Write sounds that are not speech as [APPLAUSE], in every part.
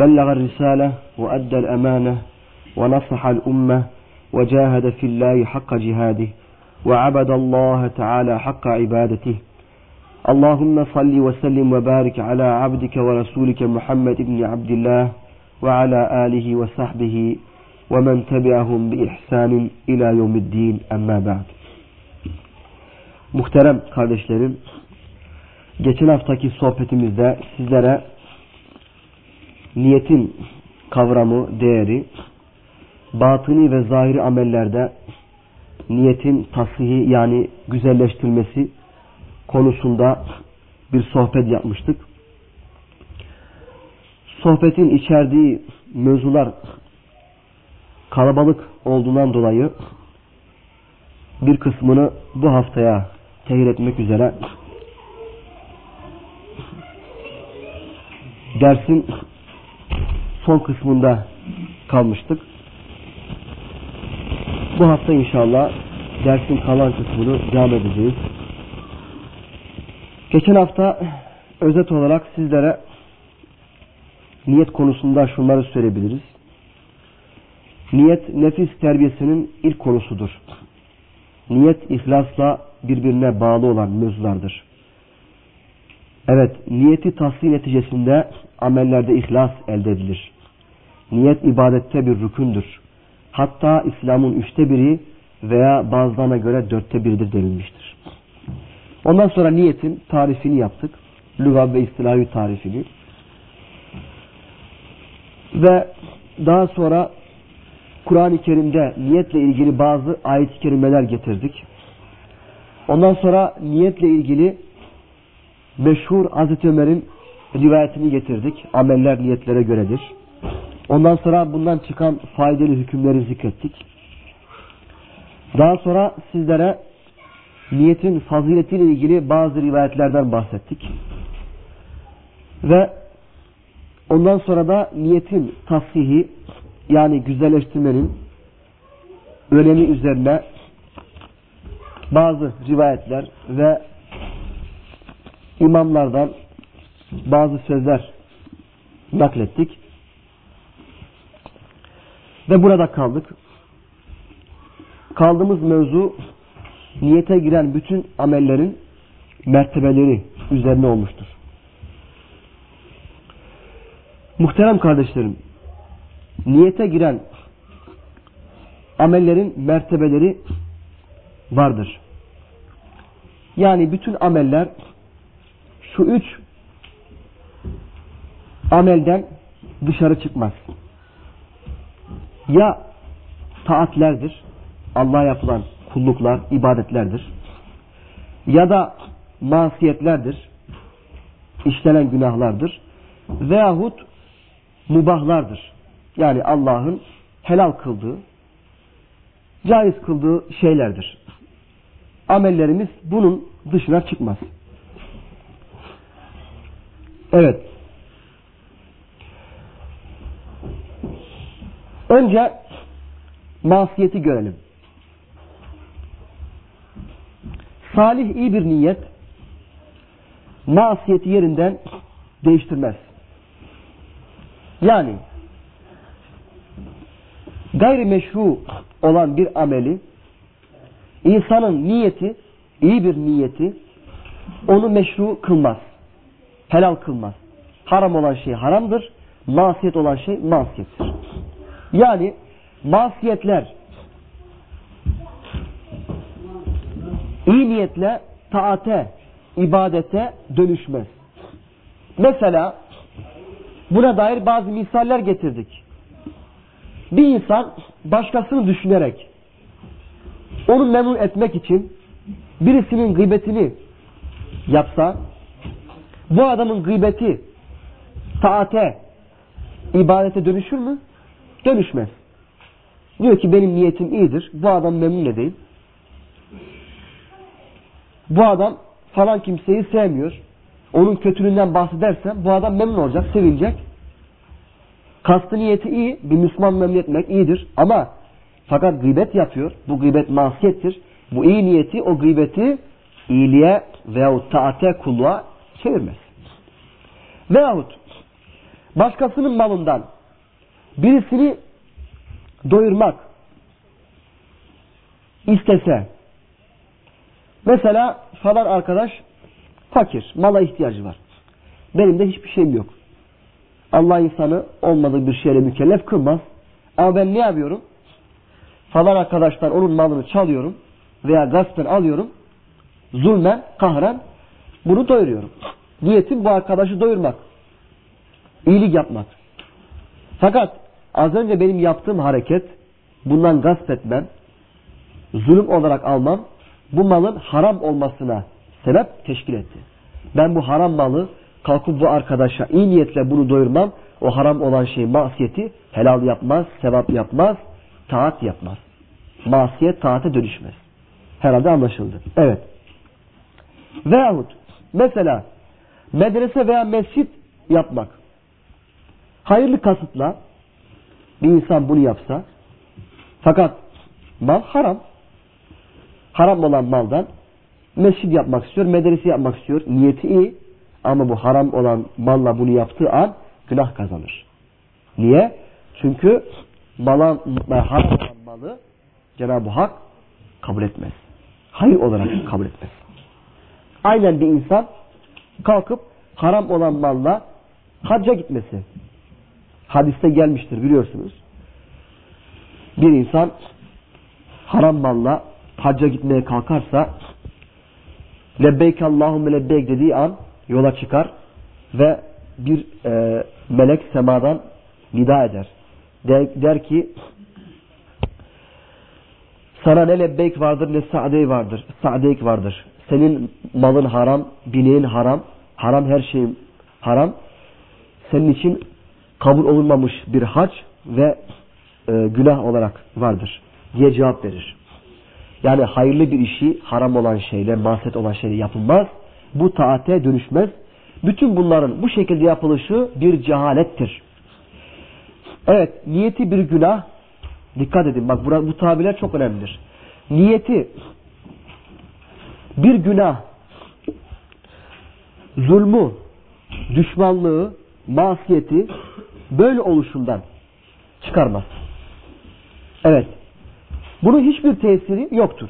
بلغ الرسالة وأدى الأمانة ونصح الأمة وجاهد في الله حق جهاده وعبد الله تعالى حق عبادته. اللهم صل وسلم وبارك على عبدك ورسولك محمد بن عبد الله وعلى آله وصحبه ومن تبعهم بإحسان إلى يوم الدين. أما بعد. Muhterem kardeşlerim, geçen haftaki sohbetimizde sizlere niyetin kavramı, değeri, batını ve zahiri amellerde niyetin tasihi yani güzelleştirilmesi konusunda bir sohbet yapmıştık. Sohbetin içerdiği mevzular kalabalık olduğundan dolayı bir kısmını bu haftaya tehir etmek üzere dersin son kısmında kalmıştık. Bu hafta inşallah dersin kalan kısmını devam edeceğiz. Geçen hafta özet olarak sizlere niyet konusunda şunları söyleyebiliriz. Niyet nefis terbiyesinin ilk konusudur. Niyet ihlasla birbirine bağlı olan mevzulardır. Evet, niyeti tahsil neticesinde amellerde ihlas elde edilir. Niyet ibadette bir rükündür. Hatta İslam'ın üçte biri veya bazılarına göre dörtte biridir denilmiştir. Ondan sonra niyetin tarifini yaptık. Lügab ve istilahi tarifini. Ve daha sonra Kur'an-ı Kerim'de niyetle ilgili bazı ayet-i kerimeler getirdik. Ondan sonra niyetle ilgili meşhur Hazreti Ömer'in rivayetini getirdik. Ameller niyetlere göredir. Ondan sonra bundan çıkan faydalı hükümleri zikrettik. Daha sonra sizlere niyetin faziletiyle ilgili bazı rivayetlerden bahsettik. Ve ondan sonra da niyetin tasihi yani güzelleştirmenin önemi üzerine bazı rivayetler ve imamlardan bazı sözler naklettik. Ve burada kaldık. Kaldığımız mevzu niyete giren bütün amellerin mertebeleri üzerine olmuştur. Muhterem kardeşlerim, niyete giren amellerin mertebeleri vardır. Yani bütün ameller şu üç amelden dışarı çıkmaz. Ya taatlerdir, Allah'a yapılan kulluklar, ibadetlerdir. Ya da masiyetlerdir, işlenen günahlardır. Veyahut mubahlardır. Yani Allah'ın helal kıldığı, caiz kıldığı şeylerdir. Amellerimiz bunun dışına çıkmaz. Evet. Önce masiyeti görelim. Salih iyi bir niyet masiyeti yerinden değiştirmez. Yani gayrimeşru olan bir ameli insanın niyeti iyi bir niyeti onu meşru kılmaz. Helal kılmaz. Haram olan şey haramdır. Masiyet olan şey masiyettir. Yani masiyetler iyi niyetle taate, ibadete dönüşmez. Mesela buna dair bazı misaller getirdik. Bir insan başkasını düşünerek onu memnun etmek için birisinin gıybetini yapsa bu adamın gıybeti taate, ibadete dönüşür mü? Dönüşmez. Diyor ki benim niyetim iyidir. Bu adam memnun edeyim. Bu adam falan kimseyi sevmiyor. Onun kötülüğünden bahsedersem bu adam memnun olacak, sevinecek. Kastı niyeti iyi. Bir Müslüman memnun etmek iyidir. Ama fakat gıybet yapıyor. Bu gıybet masiyettir. Bu iyi niyeti o gıybeti iyiliğe veyahut taate kulluğa çevirmez. Veyahut başkasının malından birisini doyurmak istese mesela falan arkadaş fakir, mala ihtiyacı var. Benim de hiçbir şeyim yok. Allah insanı olmadığı bir şeyle mükellef kılmaz. Ama ben ne yapıyorum? Falan arkadaştan onun malını çalıyorum veya gaspen alıyorum. Zulmen, kahren bunu doyuruyorum. Niyetim bu arkadaşı doyurmak. İyilik yapmak. Fakat az önce benim yaptığım hareket bundan gasp etmem, zulüm olarak almam bu malın haram olmasına sebep teşkil etti. Ben bu haram malı kalkıp bu arkadaşa iyi niyetle bunu doyurmam o haram olan şey masiyeti helal yapmaz, sevap yapmaz, taat yapmaz. Masiyet taate dönüşmez. Herhalde anlaşıldı. Evet. Veyahut mesela medrese veya mescit yapmak. Hayırlı kasıtla bir insan bunu yapsa fakat mal haram. Haram olan maldan mescid yapmak istiyor, medrese yapmak istiyor. Niyeti iyi ama bu haram olan malla bunu yaptığı an günah kazanır. Niye? Çünkü mala, haram olan malı Cenab-ı Hak kabul etmez. Hayır olarak kabul etmez. Aynen bir insan kalkıp haram olan malla hacca gitmesi. Hadiste gelmiştir biliyorsunuz. Bir insan haram malla hacca gitmeye kalkarsa lebbeyk Allahümme lebbeyk dediği an yola çıkar ve bir e, melek semadan nida eder. Der, der ki sana ne lebbeyk vardır ne sa'deyk vardır. Sa'deyk vardır. Senin malın haram, bineğin haram, haram her şeyin haram. Senin için kabul olunmamış bir hac ve e, günah olarak vardır diye cevap verir. Yani hayırlı bir işi haram olan şeyle, mahset olan şeyle yapılmaz. Bu taate dönüşmez. Bütün bunların bu şekilde yapılışı bir cehalettir. Evet, niyeti bir günah. Dikkat edin bak bu tabirler çok önemlidir. Niyeti bir günah, zulmü, düşmanlığı, masiyeti böyle oluşundan çıkarmaz. Evet. Bunun hiçbir tesiri yoktur.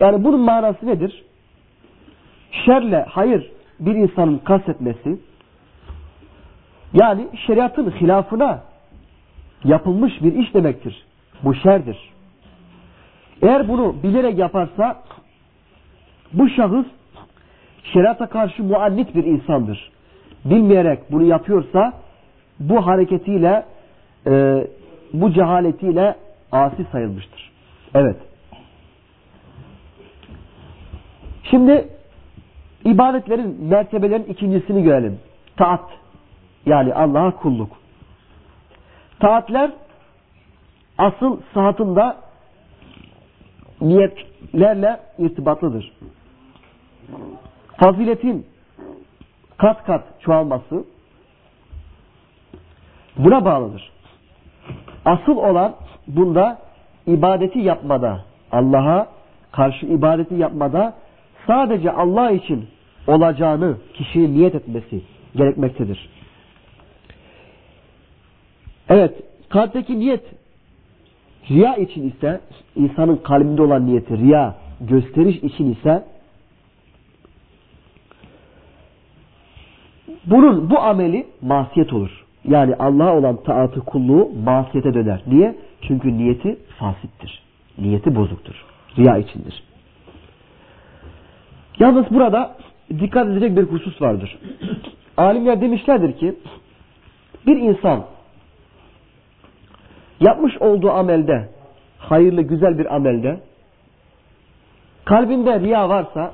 Yani bunun manası nedir? Şerle hayır bir insanın kastetmesi yani şeriatın hilafına yapılmış bir iş demektir. Bu şerdir. Eğer bunu bilerek yaparsa bu şahıs şeriata karşı muannit bir insandır. Bilmeyerek bunu yapıyorsa bu hareketiyle e, bu cehaletiyle asi sayılmıştır. Evet. Şimdi ibadetlerin mertebelerin ikincisini görelim. Taat. Yani Allah'a kulluk. Taatler asıl saatında niyetlerle irtibatlıdır. Faziletin kat kat çoğalması buna bağlıdır. Asıl olan bunda ibadeti yapmada, Allah'a karşı ibadeti yapmada sadece Allah için olacağını kişinin niyet etmesi gerekmektedir. Evet, kalpteki niyet riya için ise insanın kalbinde olan niyeti riya, gösteriş için ise bunun bu ameli masiyet olur. Yani Allah'a olan taatı kulluğu masiyete döner. Niye? Çünkü niyeti fasittir. Niyeti bozuktur. Riya içindir. Yalnız burada dikkat edecek bir husus vardır. Alimler demişlerdir ki bir insan yapmış olduğu amelde hayırlı güzel bir amelde kalbinde riya varsa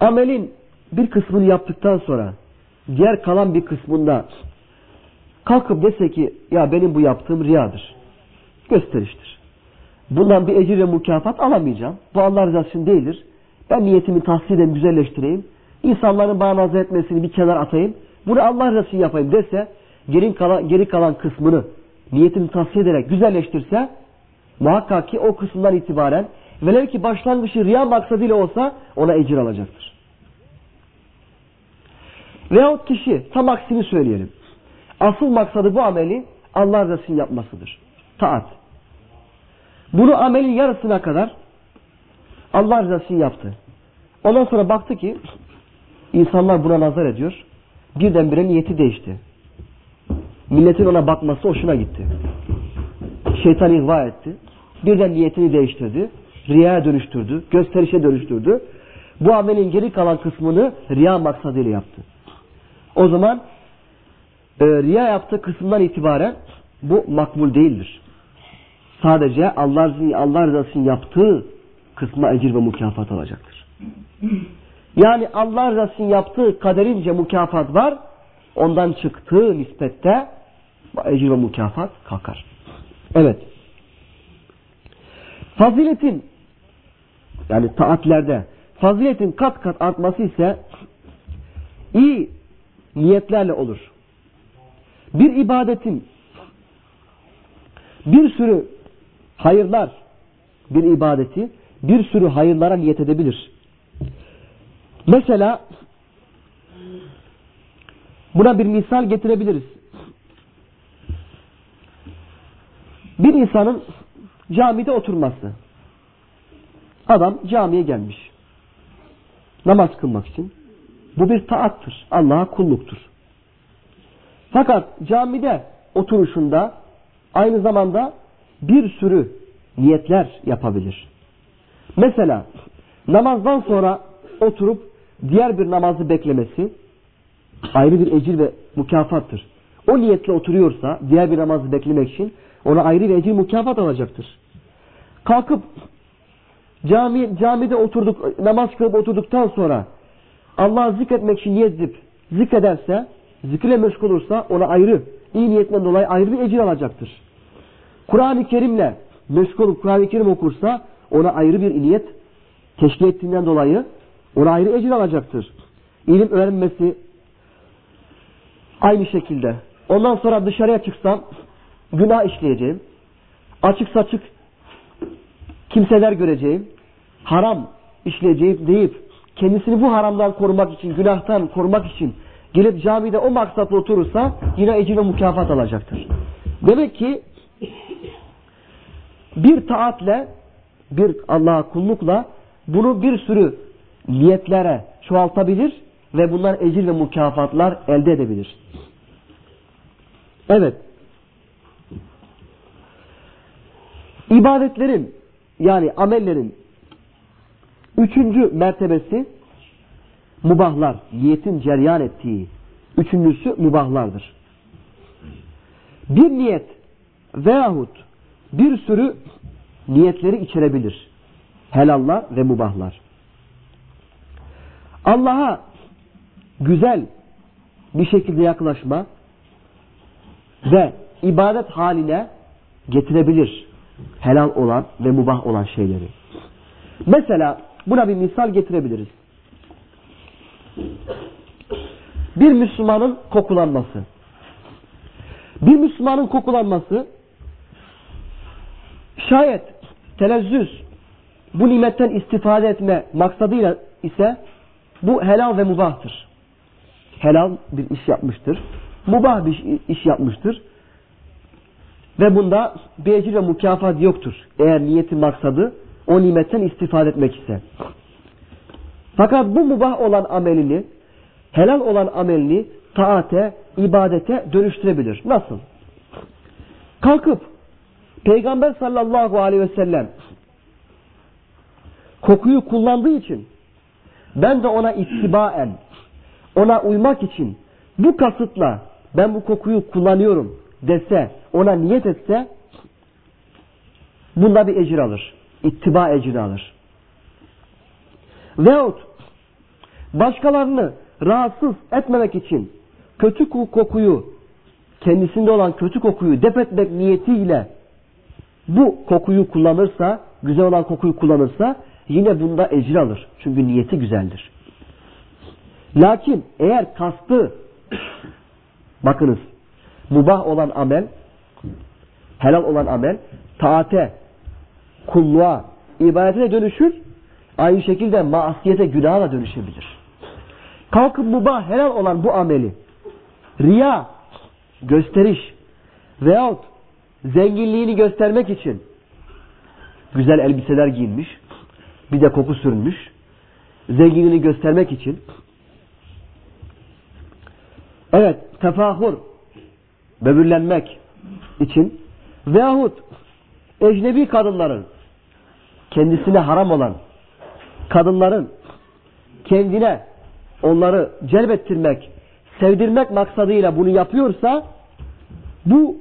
amelin bir kısmını yaptıktan sonra diğer kalan bir kısmında kalkıp dese ki ya benim bu yaptığım riyadır. Gösteriştir. Bundan bir ecir ve mükafat alamayacağım. Bu Allah rızası için değildir. Ben niyetimi tahsil güzelleştireyim. İnsanların bana nazar etmesini bir kenar atayım. Bunu Allah rızası için yapayım dese geri kalan, geri kalan kısmını niyetini tahsil ederek güzelleştirse muhakkak ki o kısımdan itibaren velev ki başlangıcı riya maksadıyla olsa ona ecir alacaktır. Veyahut kişi tam aksini söyleyelim. Asıl maksadı bu ameli Allah rızası için yapmasıdır. Taat. Bunu amelin yarısına kadar Allah rızası için yaptı. Ondan sonra baktı ki insanlar buna nazar ediyor. Birdenbire niyeti değişti. Milletin ona bakması hoşuna gitti. Şeytan ihva etti. Birden niyetini değiştirdi. Riyaya dönüştürdü. Gösterişe dönüştürdü. Bu amelin geri kalan kısmını riya maksadıyla yaptı. O zaman e, riya yaptığı kısımdan itibaren bu makbul değildir. Sadece Allah, Allah rızası yaptığı kısma ecir ve mükafat alacaktır. Yani Allah rızası yaptığı kaderince mükafat var. Ondan çıktığı nispette ecir ve mükafat kalkar. Evet. Faziletin yani taatlerde faziletin kat kat artması ise iyi niyetlerle olur. Bir ibadetin bir sürü hayırlar bir ibadeti bir sürü hayırlara niyet edebilir. Mesela buna bir misal getirebiliriz. Bir insanın camide oturması. Adam camiye gelmiş. Namaz kılmak için. Bu bir taattır. Allah'a kulluktur. Fakat camide oturuşunda aynı zamanda bir sürü niyetler yapabilir. Mesela namazdan sonra oturup diğer bir namazı beklemesi ayrı bir ecir ve mükafattır. O niyetle oturuyorsa diğer bir namazı beklemek için ona ayrı bir ecir mükafat alacaktır. Kalkıp cami, camide oturduk, namaz kılıp oturduktan sonra Allah'ı zikretmek için edip zikrederse, zikirle meşgul olursa ona ayrı, iyi niyetten dolayı ayrı bir ecir alacaktır. Kur'an-ı Kerim'le meşgul Kur'an-ı Kerim okursa ona ayrı bir niyet teşkil ettiğinden dolayı ona ayrı ecir alacaktır. İlim öğrenmesi aynı şekilde. Ondan sonra dışarıya çıksam günah işleyeceğim. Açık saçık kimseler göreceğim. Haram işleyeceğim deyip kendisini bu haramdan korumak için, günahtan korumak için gelip camide o maksatla oturursa yine ecir ve mükafat alacaktır. Demek ki bir taatle, bir Allah'a kullukla bunu bir sürü niyetlere çoğaltabilir ve bundan ecir ve mükafatlar elde edebilir. Evet. İbadetlerin yani amellerin üçüncü mertebesi mubahlar. Niyetin ceryan ettiği. Üçüncüsü mubahlardır. Bir niyet veyahut bir sürü niyetleri içerebilir. Helallar ve mubahlar. Allah'a güzel bir şekilde yaklaşma ve ibadet haline getirebilir helal olan ve mubah olan şeyleri. Mesela buna bir misal getirebiliriz. Bir Müslümanın kokulanması. Bir Müslümanın kokulanması şayet telezzüz bu nimetten istifade etme maksadıyla ise bu helal ve mubahtır. Helal bir iş yapmıştır. Mubah bir iş yapmıştır. Ve bunda bir ecir ve mükafat yoktur. Eğer niyetin maksadı o nimetten istifade etmek ise. Fakat bu mubah olan amelini, helal olan amelini taate, ibadete dönüştürebilir. Nasıl? Kalkıp Peygamber sallallahu aleyhi ve sellem kokuyu kullandığı için ben de ona ittibaen, ona uymak için bu kasıtla ben bu kokuyu kullanıyorum dese, ona niyet etse bunda bir ecir alır. İttiba ecri alır. Veyahut başkalarını rahatsız etmemek için kötü kokuyu kendisinde olan kötü kokuyu def etmek niyetiyle bu kokuyu kullanırsa, güzel olan kokuyu kullanırsa yine bunda ecir alır. Çünkü niyeti güzeldir. Lakin eğer kastı bakınız mubah olan amel helal olan amel taate, kulluğa, ibadete dönüşür. Aynı şekilde masiyete, günaha da dönüşebilir. Kalkıp mubah, helal olan bu ameli riya, gösteriş veyahut zenginliğini göstermek için güzel elbiseler giyinmiş, bir de koku sürünmüş, zenginliğini göstermek için evet tefahur, böbürlenmek için veyahut ecnebi kadınların kendisine haram olan kadınların kendine onları celbettirmek, sevdirmek maksadıyla bunu yapıyorsa bu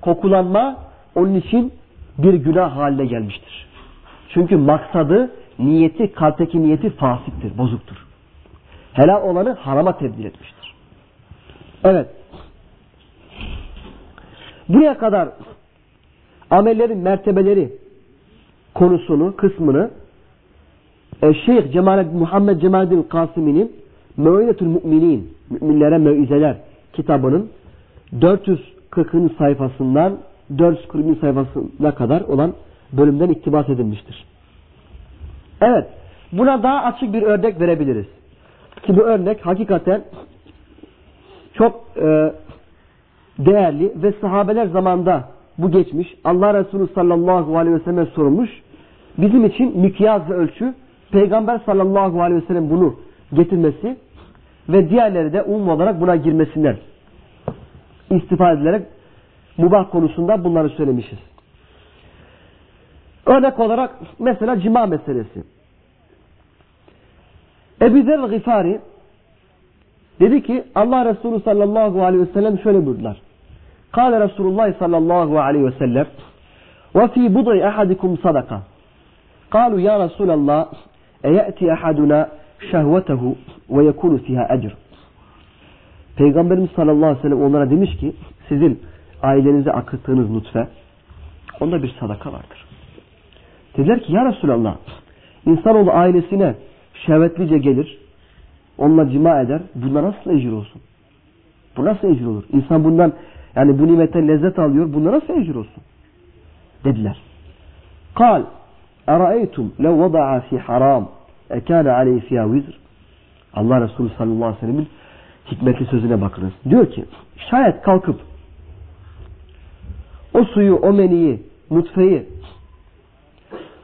kokulanma onun için bir günah haline gelmiştir. Çünkü maksadı, niyeti, kalpteki niyeti fasittir, bozuktur. Helal olanı harama tebdil etmiştir. Evet. Buraya kadar amellerin mertebeleri konusunu, kısmını e, Şeyh Cemal, Muhammed Cemalettin Kasimi'nin Mev'idetül Mü'minin, Müminlere Mev'izeler kitabının 440. sayfasından 440. sayfasına kadar olan bölümden iktibas edilmiştir. Evet, buna daha açık bir örnek verebiliriz. Ki bu örnek hakikaten çok e, değerli ve sahabeler zamanda bu geçmiş. Allah Resulü sallallahu aleyhi ve sellem sorulmuş. Bizim için mikyaz ve ölçü Peygamber sallallahu aleyhi ve sellem bunu getirmesi ve diğerleri de umum olarak buna girmesinden istifade edilerek mubah konusunda bunları söylemişiz. Örnek olarak mesela cima meselesi. Ebu Zer Gıfari dedi ki Allah Resulü sallallahu aleyhi ve sellem şöyle buyurdular. Kale Resulullah sallallahu aleyhi ve sellem ve fi bud'i ahadikum sadaka. Kalu ya Resulallah eye'ti ahaduna şehvetehu ve yekunu fiha ecr. Peygamberimiz sallallahu aleyhi ve sellem onlara demiş ki sizin ailenize akıttığınız nutfe onda bir sadaka vardır. Dediler ki ya Resulallah insanoğlu ailesine şehvetlice gelir onunla cima eder. Bunda nasıl ecir olsun? Bu nasıl ecir olur? İnsan bundan yani bu nimetten lezzet alıyor. Nasıl ecir olsun? Dediler. Kal Eraeytum lev vada'a fi haram ekâne aleyhi fiyâ vizr Allah Resulü sallallahu aleyhi ve sellemin hikmetli sözüne bakınız. Diyor ki şayet kalkıp o suyu, o meniyi, nutfeyi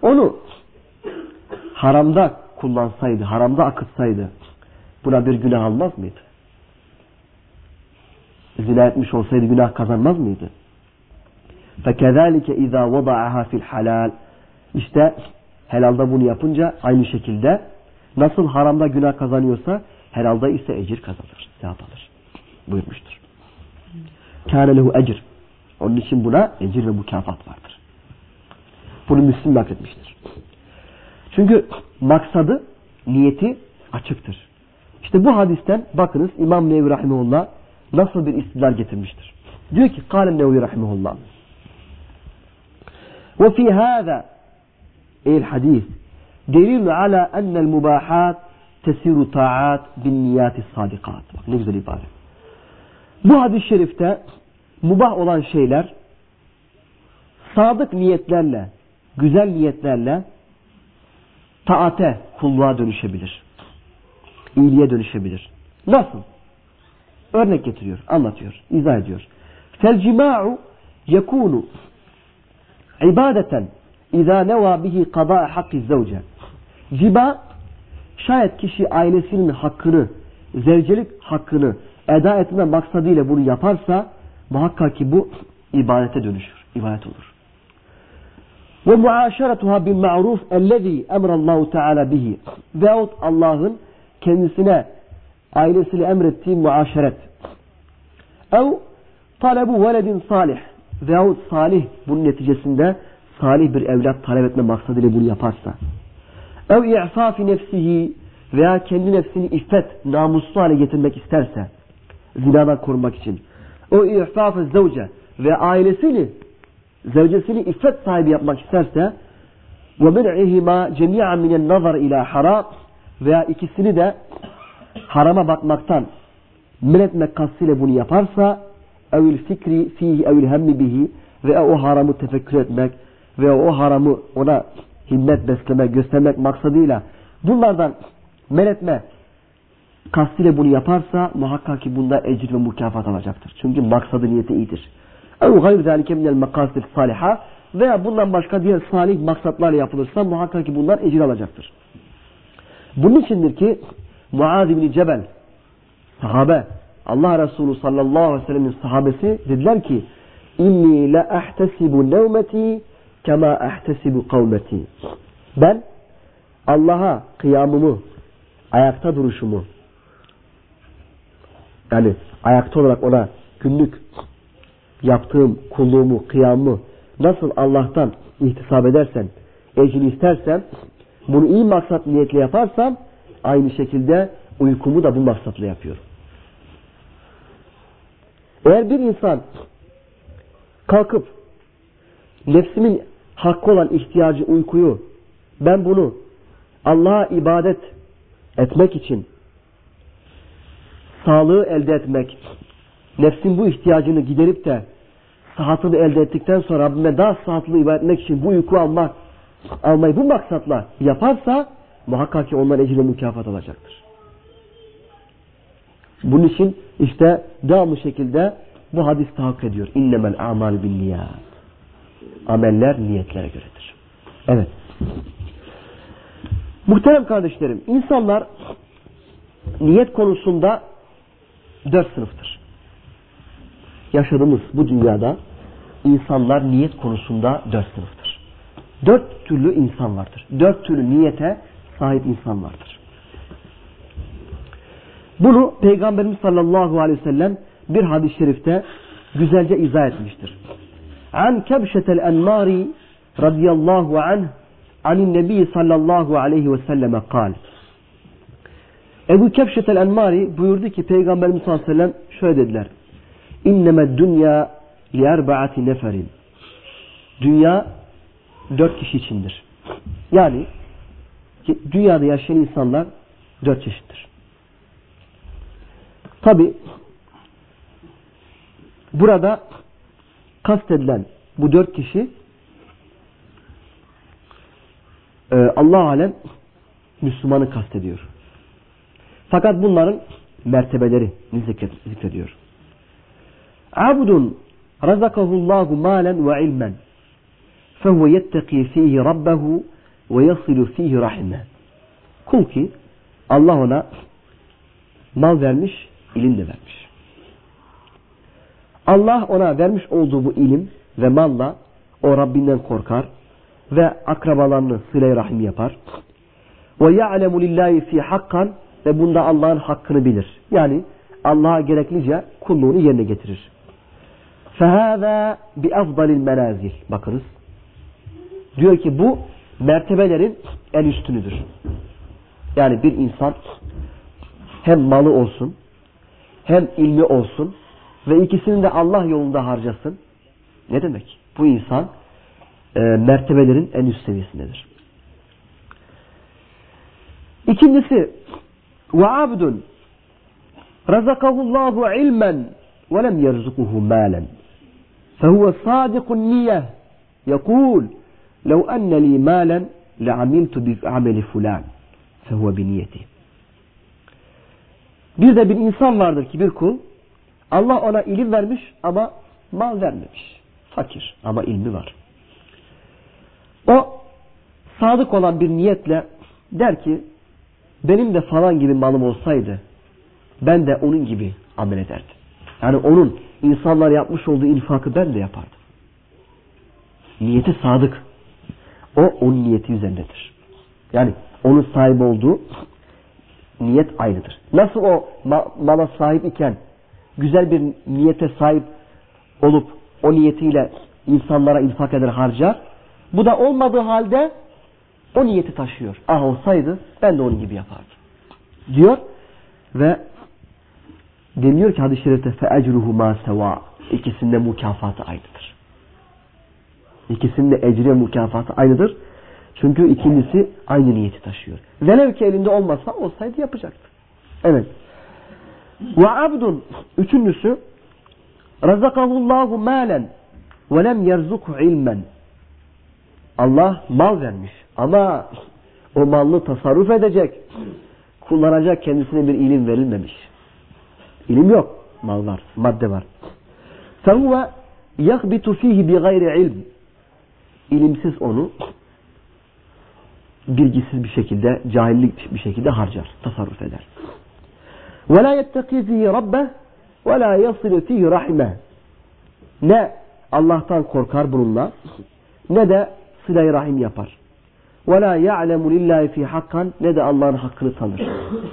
onu haramda kullansaydı, haramda akıtsaydı buna bir günah almaz mıydı? Zina etmiş olsaydı günah kazanmaz mıydı? فَكَذَٰلِكَ اِذَا وَضَعَهَا فِي الْحَلَالِ İşte helalda bunu yapınca aynı şekilde nasıl haramda günah kazanıyorsa helalda ise ecir kazanır, sevap alır buyurmuştur. Kâne lehu ecir. Onun için buna ecir ve mükafat vardır. Bunu Müslüm nakletmiştir. Çünkü maksadı, niyeti açıktır. İşte bu hadisten bakınız İmam Nevi Rahimullah nasıl bir istidlal getirmiştir. Diyor ki Kâle Nevi Rahimullah ve fi hâzâ el hadis delil ala ennel mubahat tesiru ta'at bin niyati sadikat. Bak ne güzel ibare. Bu hadis-i şerifte mubah olan şeyler sadık niyetlerle, güzel niyetlerle taate, kulluğa dönüşebilir. İyiliğe dönüşebilir. Nasıl? Örnek getiriyor, anlatıyor, izah ediyor. Felcima'u yekunu ibadeten izâ nevâ bihi kadâ hakkı zevce. Cima şayet kişi ailesinin hakkını, zevcelik hakkını eda etme maksadıyla bunu yaparsa muhakkak ki bu ibadete dönüşür, ibadet olur. Ve muaşeretuha bil ma'ruf ellezî emrallahu teala bihi. Veyahut Allah'ın kendisine ailesiyle emrettiği muaşeret. Ev talebu veledin salih. Veyahut salih bunun neticesinde salih bir evlat talep etme maksadıyla bunu yaparsa. Ev i'fafi nefsihi veya kendi nefsini iffet, namuslu hale getirmek isterse zinadan korunmak için. o ihfafı zevce ve ailesini zevcesini iffet sahibi yapmak isterse ve min'ihima cemi'an minen nazar ila haram veya ikisini de harama bakmaktan men etmek kastıyla bunu yaparsa evil fikri fihi evil hemmi bihi ve o haramı tefekkür etmek ve o haramı ona himmet beslemek, göstermek maksadıyla bunlardan men etme kastıyla bunu yaparsa muhakkak ki bunda ecir ve mükafat alacaktır. Çünkü maksadı niyeti iyidir. Ev gayr zâlike minel makasid saliha veya bundan başka diğer salih maksatlarla yapılırsa muhakkak ki bunlar ecir alacaktır. Bunun içindir ki Muaz bin Cebel sahabe. Allah Resulü sallallahu aleyhi ve sellemin sahabesi dediler ki inni la ahtesibu nevmeti kema ahtesibu kavmeti. Ben Allah'a kıyamımı ayakta duruşumu yani ayakta olarak ona günlük yaptığım kulluğumu, kıyamımı nasıl Allah'tan ihtisap edersen, ecrini istersen, bunu iyi maksat niyetle yaparsam, aynı şekilde uykumu da bu maksatla yapıyorum. Eğer bir insan kalkıp nefsimin hakkı olan ihtiyacı uykuyu ben bunu Allah'a ibadet etmek için sağlığı elde etmek, nefsin bu ihtiyacını giderip de sıhhatını elde ettikten sonra Rabbime daha sıhhatlı ibadet etmek için bu uyku almak, almayı bu maksatla yaparsa muhakkak ki ondan ecir ve mükafat alacaktır. Bunun için işte devamlı şekilde bu hadis tahakkuk ediyor. İnnemel amal bin niyat. Ameller niyetlere göredir. Evet. Muhterem kardeşlerim, insanlar niyet konusunda dört sınıftır. Yaşadığımız bu dünyada insanlar niyet konusunda dört sınıftır. Dört türlü insan vardır. Dört türlü niyete sahip insan vardır. Bunu Peygamberimiz sallallahu aleyhi ve sellem bir hadis-i şerifte güzelce izah etmiştir. An kebşetel enmari radıyallahu anh anin nebi sallallahu aleyhi ve selleme kal. Ebu Kebşetel Enmari buyurdu ki Peygamberimiz sallallahu aleyhi ve sellem şöyle dediler. İnneme dünya li erbaati neferin. Dünya dört kişi içindir. Yani dünyada yaşayan insanlar dört çeşittir. Tabi burada kastedilen bu dört kişi e, Allah alem Müslümanı kastediyor. Fakat bunların mertebeleri zikrediyor. Abdun razakahullahu malen ve ilmen fehuve yetteki fihi rabbehu ve yasilu fihi rahime. Kul ki Allah ona mal vermiş, ilim de vermiş. Allah ona vermiş olduğu bu ilim ve malla o Rabbinden korkar ve akrabalarını sile rahim yapar. Ve ya'lemu lillahi fi hakkan ve bunda Allah'ın hakkını bilir. Yani Allah'a gereklice kulluğunu yerine getirir. Fehâzâ bi afdalil menazil. Bakınız. Diyor ki bu mertebelerin en üstünüdür. Yani bir insan hem malı olsun, hem ilmi olsun ve ikisini de Allah yolunda harcasın. Ne demek? Bu insan e, mertebelerin en üst seviyesindedir. İkincisi ve abdun razakahullahu ilmen ve lem yerzukuhu malen fehuve sadikun niyeh yekul لو أن لي مالا لعملت بعمل فلان فهو بنيته Bir de bir insan vardır ki bir kul Allah ona ilim vermiş ama mal vermemiş. Fakir ama ilmi var. O sadık olan bir niyetle der ki benim de falan gibi malım olsaydı ben de onun gibi amel ederdim. Yani onun insanlar yapmış olduğu infakı ben de yapardım. Niyeti sadık. O onun niyeti üzerindedir. Yani onun sahip olduğu niyet aynıdır. Nasıl o mala sahip iken güzel bir niyete sahip olup o niyetiyle insanlara infak eder harcar. Bu da olmadığı halde o niyeti taşıyor. Ah olsaydı ben de onun gibi yapardım. Diyor ve Deniyor ki hadis-i şerifte feecruhu ma seva. İkisinde mükafatı aynıdır. İkisinin de ecri mükafatı aynıdır. Çünkü ikincisi aynı niyeti taşıyor. Velev ki elinde olmasa olsaydı yapacaktı. Evet. Ve abdun üçüncüsü razakahullahu malen ve lem yerzukhu ilmen. Allah mal vermiş ama o malını tasarruf edecek, kullanacak kendisine bir ilim verilmemiş. İlim yok. Mal var, madde var. Fehuve yahbitu fihi bi gayri ilm İlimsiz onu bilgisiz bir şekilde, cahillik bir şekilde harcar, tasarruf eder. وَلَا يَتَّقِي ف۪يهِ رَبَّهِ وَلَا يَصِلُ ف۪يهِ رَحِمَهِ Ne Allah'tan korkar bununla, ne de sıla rahim yapar. وَلَا يَعْلَمُ لِلّٰهِ ف۪ي hakkan Ne de Allah'ın hakkını tanır,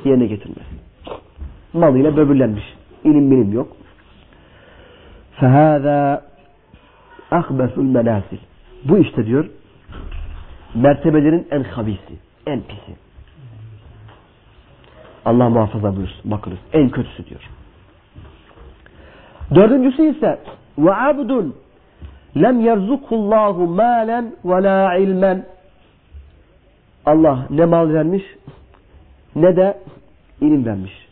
yerine getirmez. Malıyla böbürlenmiş, ilim bilim yok. فَهَذَا أَخْبَثُ الْمَنَاسِلِ bu işte diyor, mertebelerin en habisi, en pisi. Allah muhafaza buyursun. Bakınız en kötüsü diyor. Dördüncüsü ise ve abdun lem yerzukullahu malen ve la ilmen Allah ne mal vermiş ne de ilim vermiş.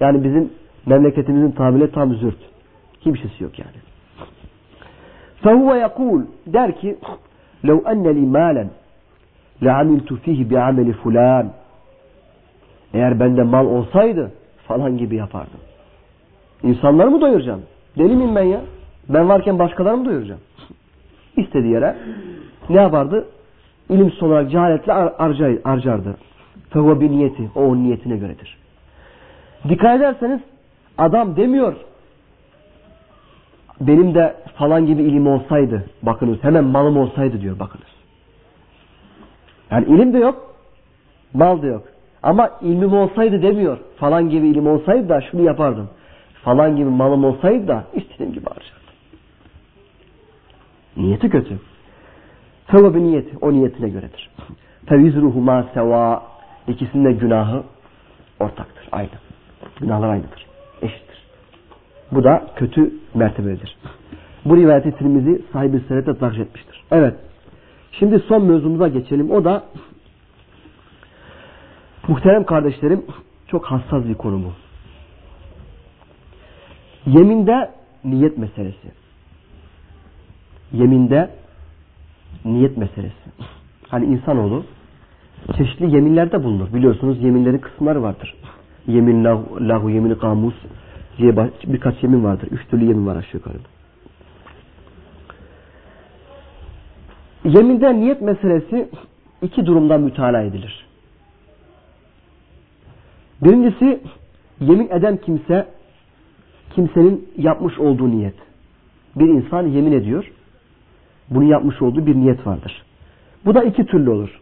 Yani bizim memleketimizin tabiriyle tam zürt. Kimsesi yok yani. فَهُوَ يَقُولُ Der ki لَوْ أَنَّ لِي مَالًا لَعَمِلْتُ ف۪يهِ بِعَمَلِ فُلَانٍ Eğer bende mal olsaydı falan gibi yapardım. İnsanları mı doyuracağım? Deli miyim ben ya? Ben varken başkalarını mı doyuracağım? İstediği yere ne yapardı? İlimsiz olarak cehaletle harcardı. Fehuve bir niyeti. O onun niyetine göredir. Dikkat ederseniz adam demiyor benim de falan gibi ilim olsaydı bakınız hemen malım olsaydı diyor bakınız. Yani ilim de yok mal da yok. Ama ilmim olsaydı demiyor. Falan gibi ilim olsaydı da şunu yapardım. Falan gibi malım olsaydı da istediğim gibi harcardım. Niyeti kötü. Sevabı niyeti. O niyetine göredir. Fevizruhuma seva. İkisinin de günahı ortaktır. Aynı. Günahlar aynıdır. Bu da kötü mertebedir. Bu rivayeti Tirmizi sahibi senete takip etmiştir. Evet. Şimdi son mevzumuza geçelim. O da muhterem kardeşlerim çok hassas bir konu bu. Yeminde niyet meselesi. Yeminde niyet meselesi. Hani insanoğlu çeşitli yeminlerde bulunur. Biliyorsunuz yeminlerin kısımları vardır. Yemin lahu, lahu yemin kamus diye birkaç yemin vardır. Üç türlü yemin var aşağı yukarı. Yeminde niyet meselesi iki durumdan mütalaa edilir. Birincisi yemin eden kimse kimsenin yapmış olduğu niyet. Bir insan yemin ediyor. Bunu yapmış olduğu bir niyet vardır. Bu da iki türlü olur.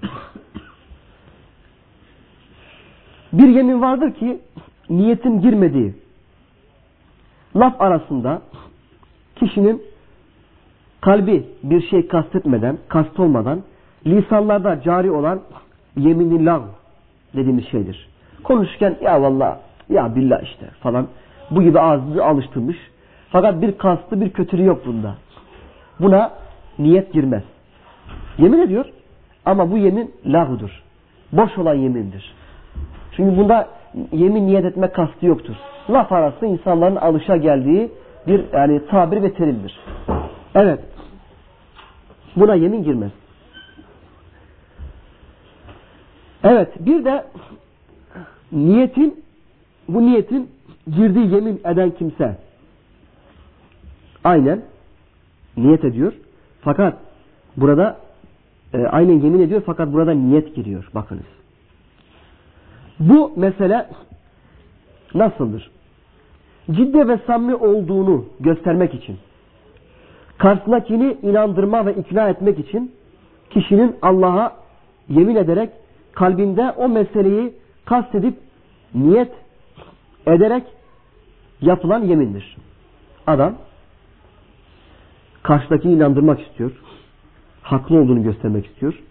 Bir yemin vardır ki niyetin girmediği laf arasında kişinin kalbi bir şey kastetmeden, kast olmadan lisanlarda cari olan yeminli lav dediğimiz şeydir. Konuşurken ya valla ya billah işte falan bu gibi ağzı alıştırmış. Fakat bir kastı bir kötülüğü yok bunda. Buna niyet girmez. Yemin ediyor ama bu yemin lahudur. Boş olan yemindir. Çünkü bunda yemin niyet etme kastı yoktur. Laf arası insanların alışa geldiği bir yani tabir ve terimdir. Evet. Buna yemin girmez. Evet. Bir de niyetin bu niyetin girdiği yemin eden kimse aynen niyet ediyor. Fakat burada e, aynen yemin ediyor fakat burada niyet giriyor. Bakınız. Bu mesele nasıldır? Ciddi ve samimi olduğunu göstermek için karşısındakini inandırma ve ikna etmek için kişinin Allah'a yemin ederek kalbinde o meseleyi kastedip niyet ederek yapılan yemindir. Adam karşıdakini inandırmak istiyor. Haklı olduğunu göstermek istiyor.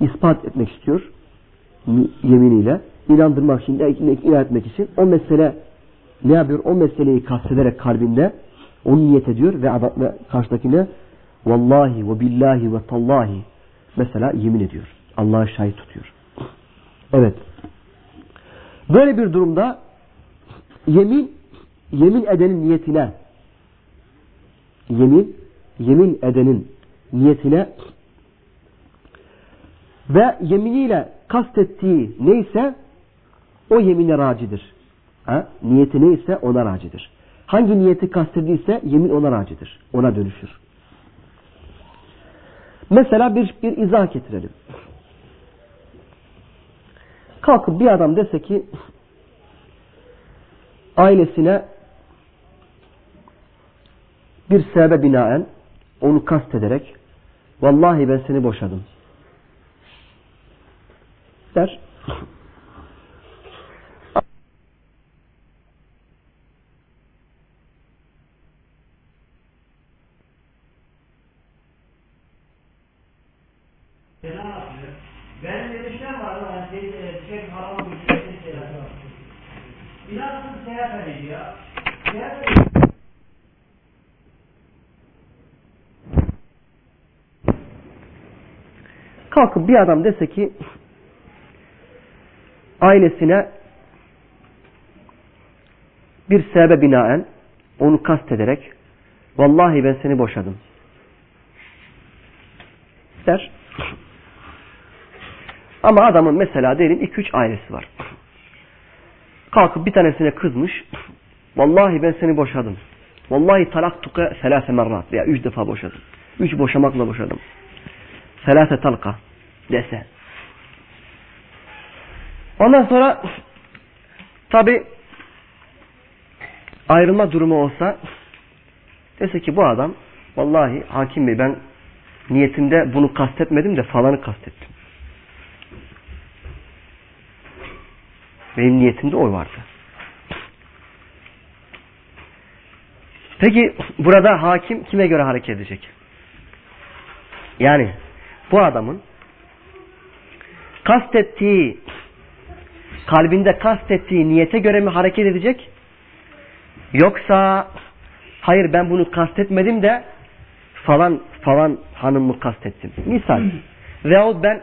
ispat etmek istiyor. Yeminiyle. inandırmak için, ikna etmek için o mesele ne yapıyor? O meseleyi kastederek kalbinde onu niyet ediyor ve, ve karşıdakine vallahi ve billahi ve tallahi mesela yemin ediyor. Allah'a şahit tutuyor. Evet. Böyle bir durumda yemin yemin edenin niyetine yemin yemin edenin niyetine ve yeminiyle kastettiği neyse o yemine racidir. Ha? Niyeti neyse ona racidir. Hangi niyeti kastediyse yemin ona racidir. Ona dönüşür. Mesela bir, bir izah getirelim. Kalkıp bir adam dese ki ailesine bir sebebe binaen onu kastederek vallahi ben seni boşadım der. Benim demişler var ama şey, şey haram bir şey şeyler. Biraz seyahat ediyor ya. Seyahat ediyor. Kalkıp bir adam dese ki ailesine bir sebebe binaen onu kastederek vallahi ben seni boşadım der. Ama adamın mesela diyelim 2-3 ailesi var. Kalkıp bir tanesine kızmış. Vallahi ben seni boşadım. Vallahi talaktuka selase merrat veya 3 defa boşadım. 3 boşamakla boşadım. Selase talka dese. Ondan sonra tabi ayrılma durumu olsa dese ki bu adam vallahi hakim bey ben niyetimde bunu kastetmedim de falanı kastettim. Benim niyetimde o vardı. Peki burada hakim kime göre hareket edecek? Yani bu adamın kastettiği kalbinde kastettiği niyete göre mi hareket edecek? Yoksa hayır ben bunu kastetmedim de falan falan hanımı kastettim. Misal. [CLEARS THROAT] Veyahut ben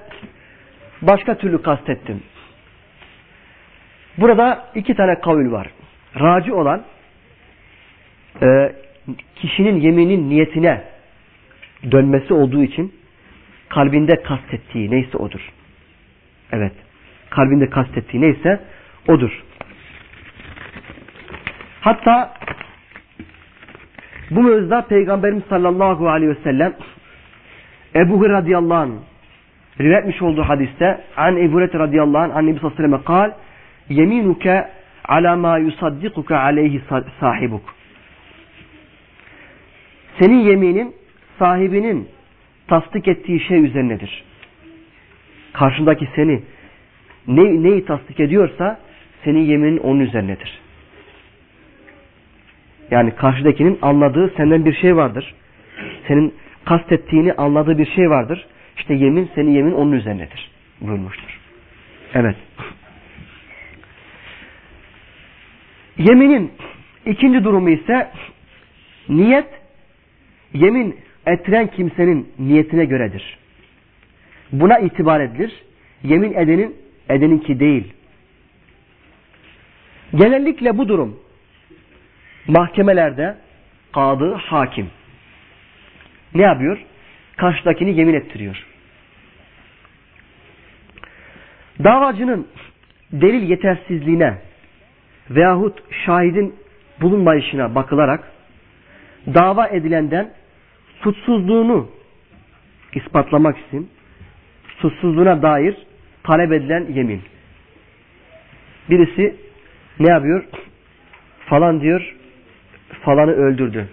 başka türlü kastettim. Burada iki tane kavil var. Raci olan e, kişinin yeminin niyetine dönmesi olduğu için kalbinde kastettiği neyse odur. Evet. Kalbinde kastettiği neyse odur. Hatta bu mevzuda Peygamberimiz sallallahu aleyhi ve sellem Ebu Hureyre radıyallahu anh rivayetmiş olduğu hadiste an Ebu Hureyre radıyallahu anh an Nebi sallallahu aleyhi ve sellem kal yeminuke ala ma yusaddikuke aleyhi sahibuk senin yeminin sahibinin tasdik ettiği şey üzerinedir. Karşındaki seni ne, neyi tasdik ediyorsa senin yeminin onun üzerinedir. Yani karşıdakinin anladığı senden bir şey vardır. Senin kastettiğini anladığı bir şey vardır. İşte yemin senin yemin onun üzerinedir buyurmuştur. Evet. Yeminin ikinci durumu ise niyet yemin ettiren kimsenin niyetine göredir. Buna itibar edilir. Yemin edenin edeninki değil. Genellikle bu durum mahkemelerde kadı, hakim ne yapıyor? Karşıdakini yemin ettiriyor. Davacının delil yetersizliğine veyahut şahidin bulunmayışına bakılarak dava edilenden suçsuzluğunu ispatlamak için suçsuzluğuna dair talep edilen yemin. Birisi ne yapıyor? Falan diyor falanı öldürdü.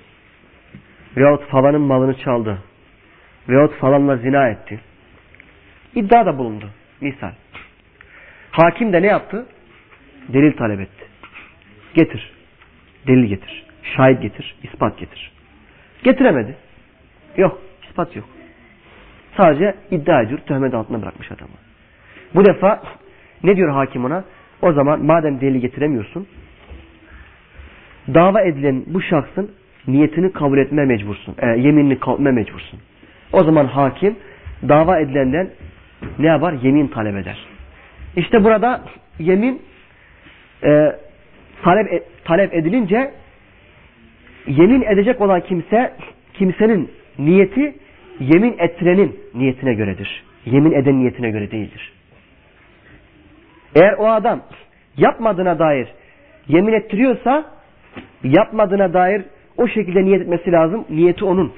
Veyahut falanın malını çaldı. Veyahut falanla zina etti. İddia da bulundu. Misal. Hakim de ne yaptı? Delil talep etti. Getir. Delil getir. Şahit getir. ispat getir. Getiremedi. Yok. ispat yok. Sadece iddia ediyor. Töhmet altına bırakmış adamı. Bu defa ne diyor hakim ona? O zaman madem delil getiremiyorsun dava edilen bu şahsın niyetini kabul etme mecbursun. E, yeminini kabul etme mecbursun. O zaman hakim dava edilenden ne yapar? Yemin talep eder. İşte burada yemin e, talep, e, talep edilince yemin edecek olan kimse kimsenin niyeti yemin ettirenin niyetine göredir. Yemin eden niyetine göre değildir. Eğer o adam yapmadığına dair yemin ettiriyorsa yapmadığına dair o şekilde niyet etmesi lazım. Niyeti onun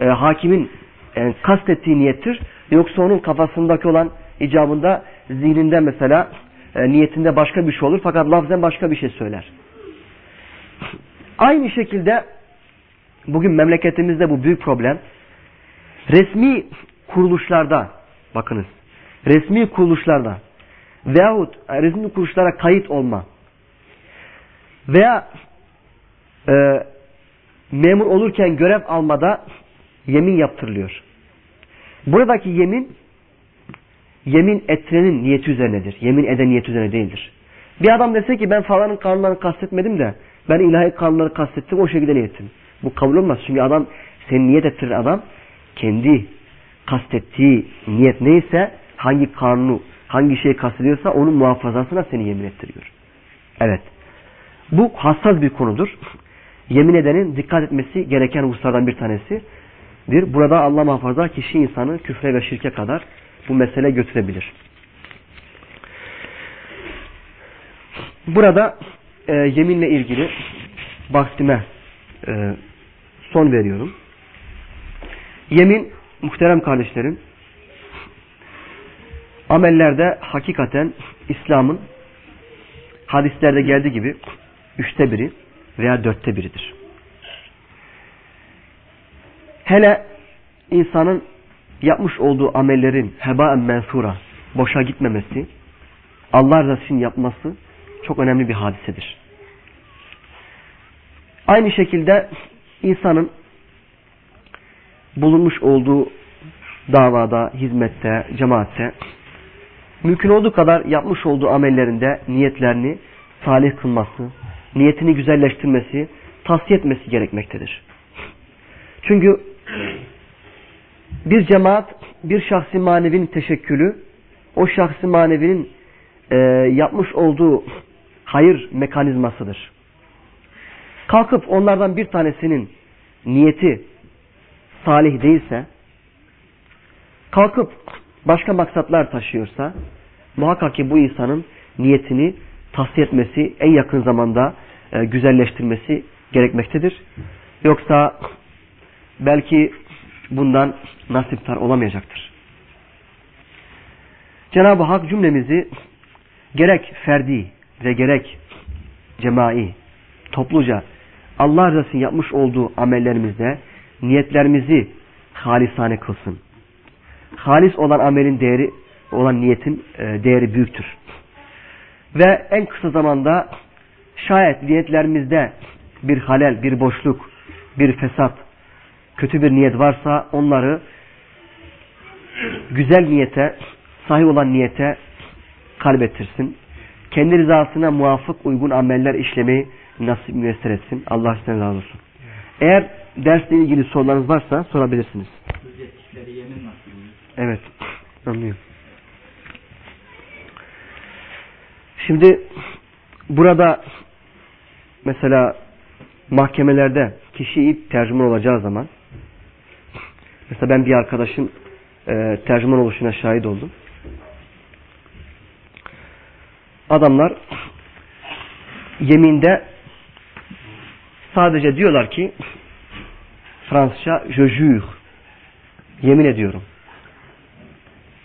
e, hakimin e, kastettiği niyettir. Yoksa onun kafasındaki olan icabında zihninde mesela e, niyetinde başka bir şey olur fakat lafzen başka bir şey söyler. Aynı şekilde bugün memleketimizde bu büyük problem. Resmi kuruluşlarda bakınız resmi kuruluşlarda veyahut resmi kuruluşlara kayıt olma veya e, memur olurken görev almada yemin yaptırılıyor. Buradaki yemin yemin ettirenin niyeti üzerinedir. Yemin eden niyeti üzerine değildir. Bir adam dese ki ben falanın kanunlarını kastetmedim de ben ilahi kanunları kastettim o şekilde niyetim. Bu kabul olmaz. Çünkü adam seni niyet ettiren adam kendi kastettiği niyet neyse hangi kanunu hangi şeyi kastediyorsa onun muhafazasına seni yemin ettiriyor. Evet. Bu hassas bir konudur. Yemin edenin dikkat etmesi gereken hususlardan bir tanesi. Bir, burada Allah muhafaza kişi insanı küfre ve şirke kadar bu mesele götürebilir. Burada e, yeminle ilgili bahsime e, son veriyorum. Yemin muhterem kardeşlerim amellerde hakikaten İslam'ın hadislerde geldiği gibi üçte biri veya dörtte biridir. Hele insanın yapmış olduğu amellerin hebaen mensura boşa gitmemesi, Allah rızası için yapması çok önemli bir hadisedir. Aynı şekilde insanın bulunmuş olduğu davada, hizmette, cemaatte mümkün olduğu kadar yapmış olduğu amellerinde niyetlerini salih kılması, niyetini güzelleştirmesi, tavsiye etmesi gerekmektedir. Çünkü bir cemaat, bir şahsi manevinin teşekkülü, o şahsi manevinin e, yapmış olduğu hayır mekanizmasıdır. Kalkıp onlardan bir tanesinin niyeti salih değilse, kalkıp başka maksatlar taşıyorsa, muhakkak ki bu insanın niyetini tavsiye etmesi, en yakın zamanda e, güzelleştirmesi gerekmektedir. Yoksa belki bundan nasiptar olamayacaktır. Cenab-ı Hak cümlemizi gerek ferdi ve gerek cemai, topluca Allah rızası yapmış olduğu amellerimizde niyetlerimizi halisane kılsın. Halis olan amelin değeri, olan niyetin e, değeri büyüktür. Ve en kısa zamanda şayet niyetlerimizde bir halel, bir boşluk, bir fesat, kötü bir niyet varsa onları güzel niyete, sahip olan niyete kalbettirsin. Kendi rızasına muvafık uygun ameller işlemeyi nasip müyesser etsin. Allah sizden razı olsun. Eğer dersle ilgili sorularınız varsa sorabilirsiniz. Evet. Anlıyorum. Şimdi burada mesela mahkemelerde kişi tercüman olacağı zaman mesela ben bir arkadaşım e, tercüman oluşuna şahit oldum. Adamlar yeminde sadece diyorlar ki Fransızca je jure yemin ediyorum.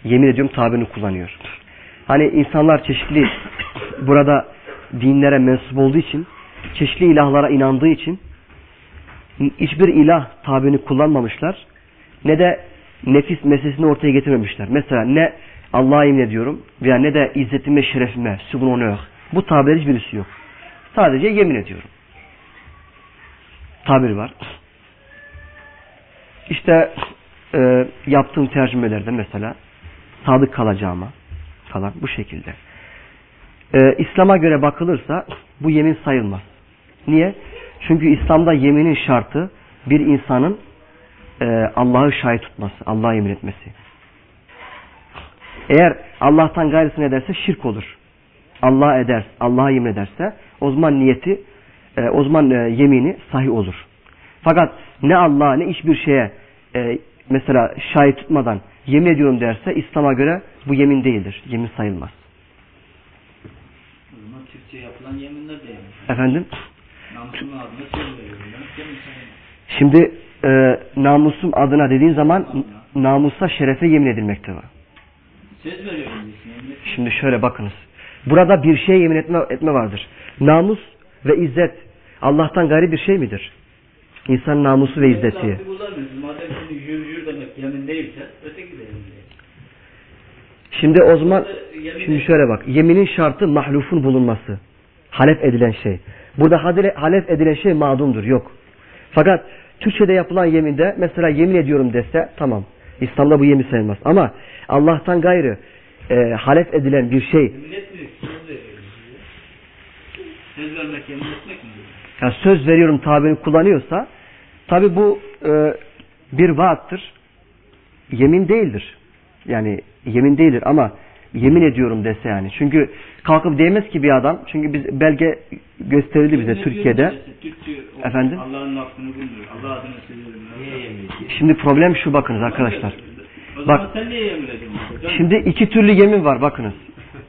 Yemin ediyorum tabirini kullanıyor. Hani insanlar çeşitli burada dinlere mensup olduğu için çeşitli ilahlara inandığı için hiçbir ilah tabirini kullanmamışlar. Ne de nefis meselesini ortaya getirmemişler. Mesela ne Allah'a yemin ediyorum veya ne de izzetime, şerefime, subhanallah. Bu tabirler hiçbirisi yok. Sadece yemin ediyorum. Tabir var. İşte e, yaptığım tercümelerde mesela sadık kalacağıma falan bu şekilde. Ee, İslam'a göre bakılırsa bu yemin sayılmaz. Niye? Çünkü İslam'da yeminin şartı bir insanın e, Allah'ı şahit tutması, Allah'a yemin etmesi. Eğer Allah'tan gayrısını ederse şirk olur. Allah eder, Allah'a yemin ederse o zaman niyeti, e, o zaman e, yemini sahih olur. Fakat ne Allah'a ne hiçbir şeye e, mesela şahit tutmadan yemin ediyorum derse İslam'a göre bu yemin değildir. Yemin sayılmaz. O zaman Türkçe yapılan yeminler de yemin. Efendim? Namusumun adına sayılmaz. Şimdi e, namusum adına dediğin zaman namusa şerefe yemin edilmekte var. Söz veriyorum. Şimdi şöyle bakınız. Burada bir şeye yemin etme, etme vardır. Namus ve izzet Allah'tan gayri bir şey midir? İnsan namusu ve izzeti. Bulamıyorsun. Madem şimdi jür jür demek yemin değilse öteki de yemin değil. Şimdi o zaman şimdi şöyle bak. Yeminin şartı mahlufun bulunması. Halef edilen şey. Burada halef edilen şey mağdumdur. Yok. Fakat Türkçe'de yapılan yeminde mesela yemin ediyorum dese tamam. İslam'da bu yemin sayılmaz. Ama Allah'tan gayrı e, halef edilen bir şey. Söz vermek yemin etmek mi? yani söz veriyorum tabirini kullanıyorsa tabi bu e, bir vaattır. Yemin değildir. Yani yemin değildir ama yemin ediyorum dese yani. Çünkü kalkıp diyemez ki bir adam. Çünkü biz belge gösterildi bize Yemin Türkiye'de. Türkçe Efendim? Allah'ın lafını bulmuyor. Allah adına söylüyorum. Niye yemin ediyor? Şimdi problem şu bakınız arkadaşlar. Bak-? Şimdi iki türlü yemin var bakınız.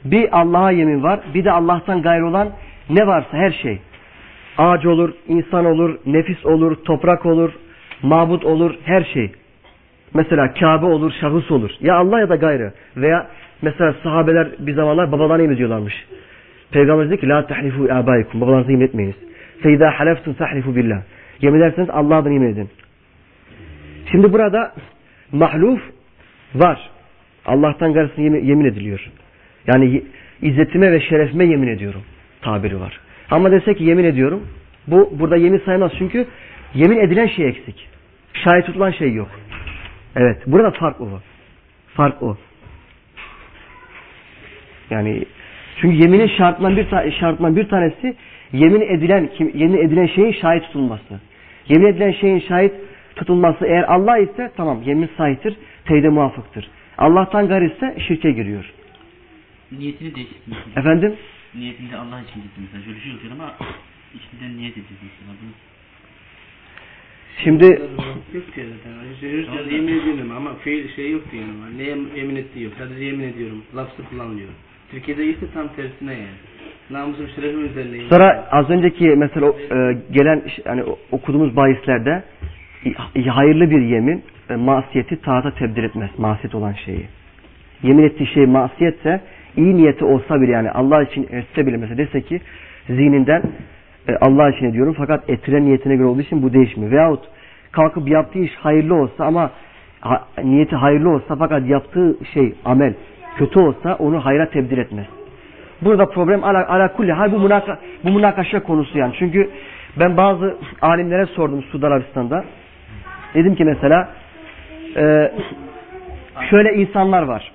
Bir Allah'a yemin var. Bir de Allah'tan gayrı olan ne varsa her şey. Ağaç olur, insan olur, nefis olur, toprak olur, mabut olur, her şey. Mesela Kabe olur, şahıs olur. Ya Allah ya da gayrı. Veya mesela sahabeler bir zamanlar babalarına yemin ediyorlarmış. Peygamber dedi ki la tahlifu abaikum. Babalarınıza yemin etmeyiniz. Feyda haleftum tahlifu billah. Yemin ederseniz Allah'a yemin edin. Şimdi burada mahluf var. Allah'tan gayrısına yemin, ediliyor. Yani izzetime ve şerefime yemin ediyorum tabiri var. Ama dese ki yemin ediyorum bu burada yemin saymaz çünkü yemin edilen şey eksik. Şahit tutulan şey yok. Evet burada fark o. Fark o. Yani çünkü yeminin şartından bir şartından bir tanesi yemin edilen kim yemin edilen şeyin şahit tutulması. Yemin edilen şeyin şahit tutulması eğer Allah ise tamam yemin sahiptir, teyide muvafıktır. Allah'tan gayrı ise şirke giriyor. Niyetini değiştirsin. Efendim? Niyetini de Allah için mesela. Şöyle şey ama içinden niyet mesela. Bunu Şimdi Yok diyor zaten. Yemin ediyorum ama fiil şey yok diyor. Ne yem- yemin ettiği yok. Sadece yemin ediyorum. Lafzı kullanılıyor. Türkiye'de ise tam tersine yani. Namusum şerefim üzerine sonra az önceki mesela e, gelen yani okuduğumuz bahislerde hayırlı bir yemin e, masiyeti taata tebdil etmez. Masiyet olan şeyi. Yemin ettiği şey masiyetse iyi niyeti olsa bile yani Allah için etse bile mesela dese ki zihninden e, Allah için ediyorum fakat ettiren niyetine göre olduğu için bu değişmiyor. Veyahut kalkıp yaptığı iş hayırlı olsa ama ha- niyeti hayırlı olsa fakat yaptığı şey amel kötü olsa onu hayra tebdil etmez. Burada problem ala, ala kulli hal bu, munaka, bu münakaşa konusu yani. Çünkü ben bazı alimlere sordum Suudi Arabistan'da. Dedim ki mesela e, şöyle insanlar var.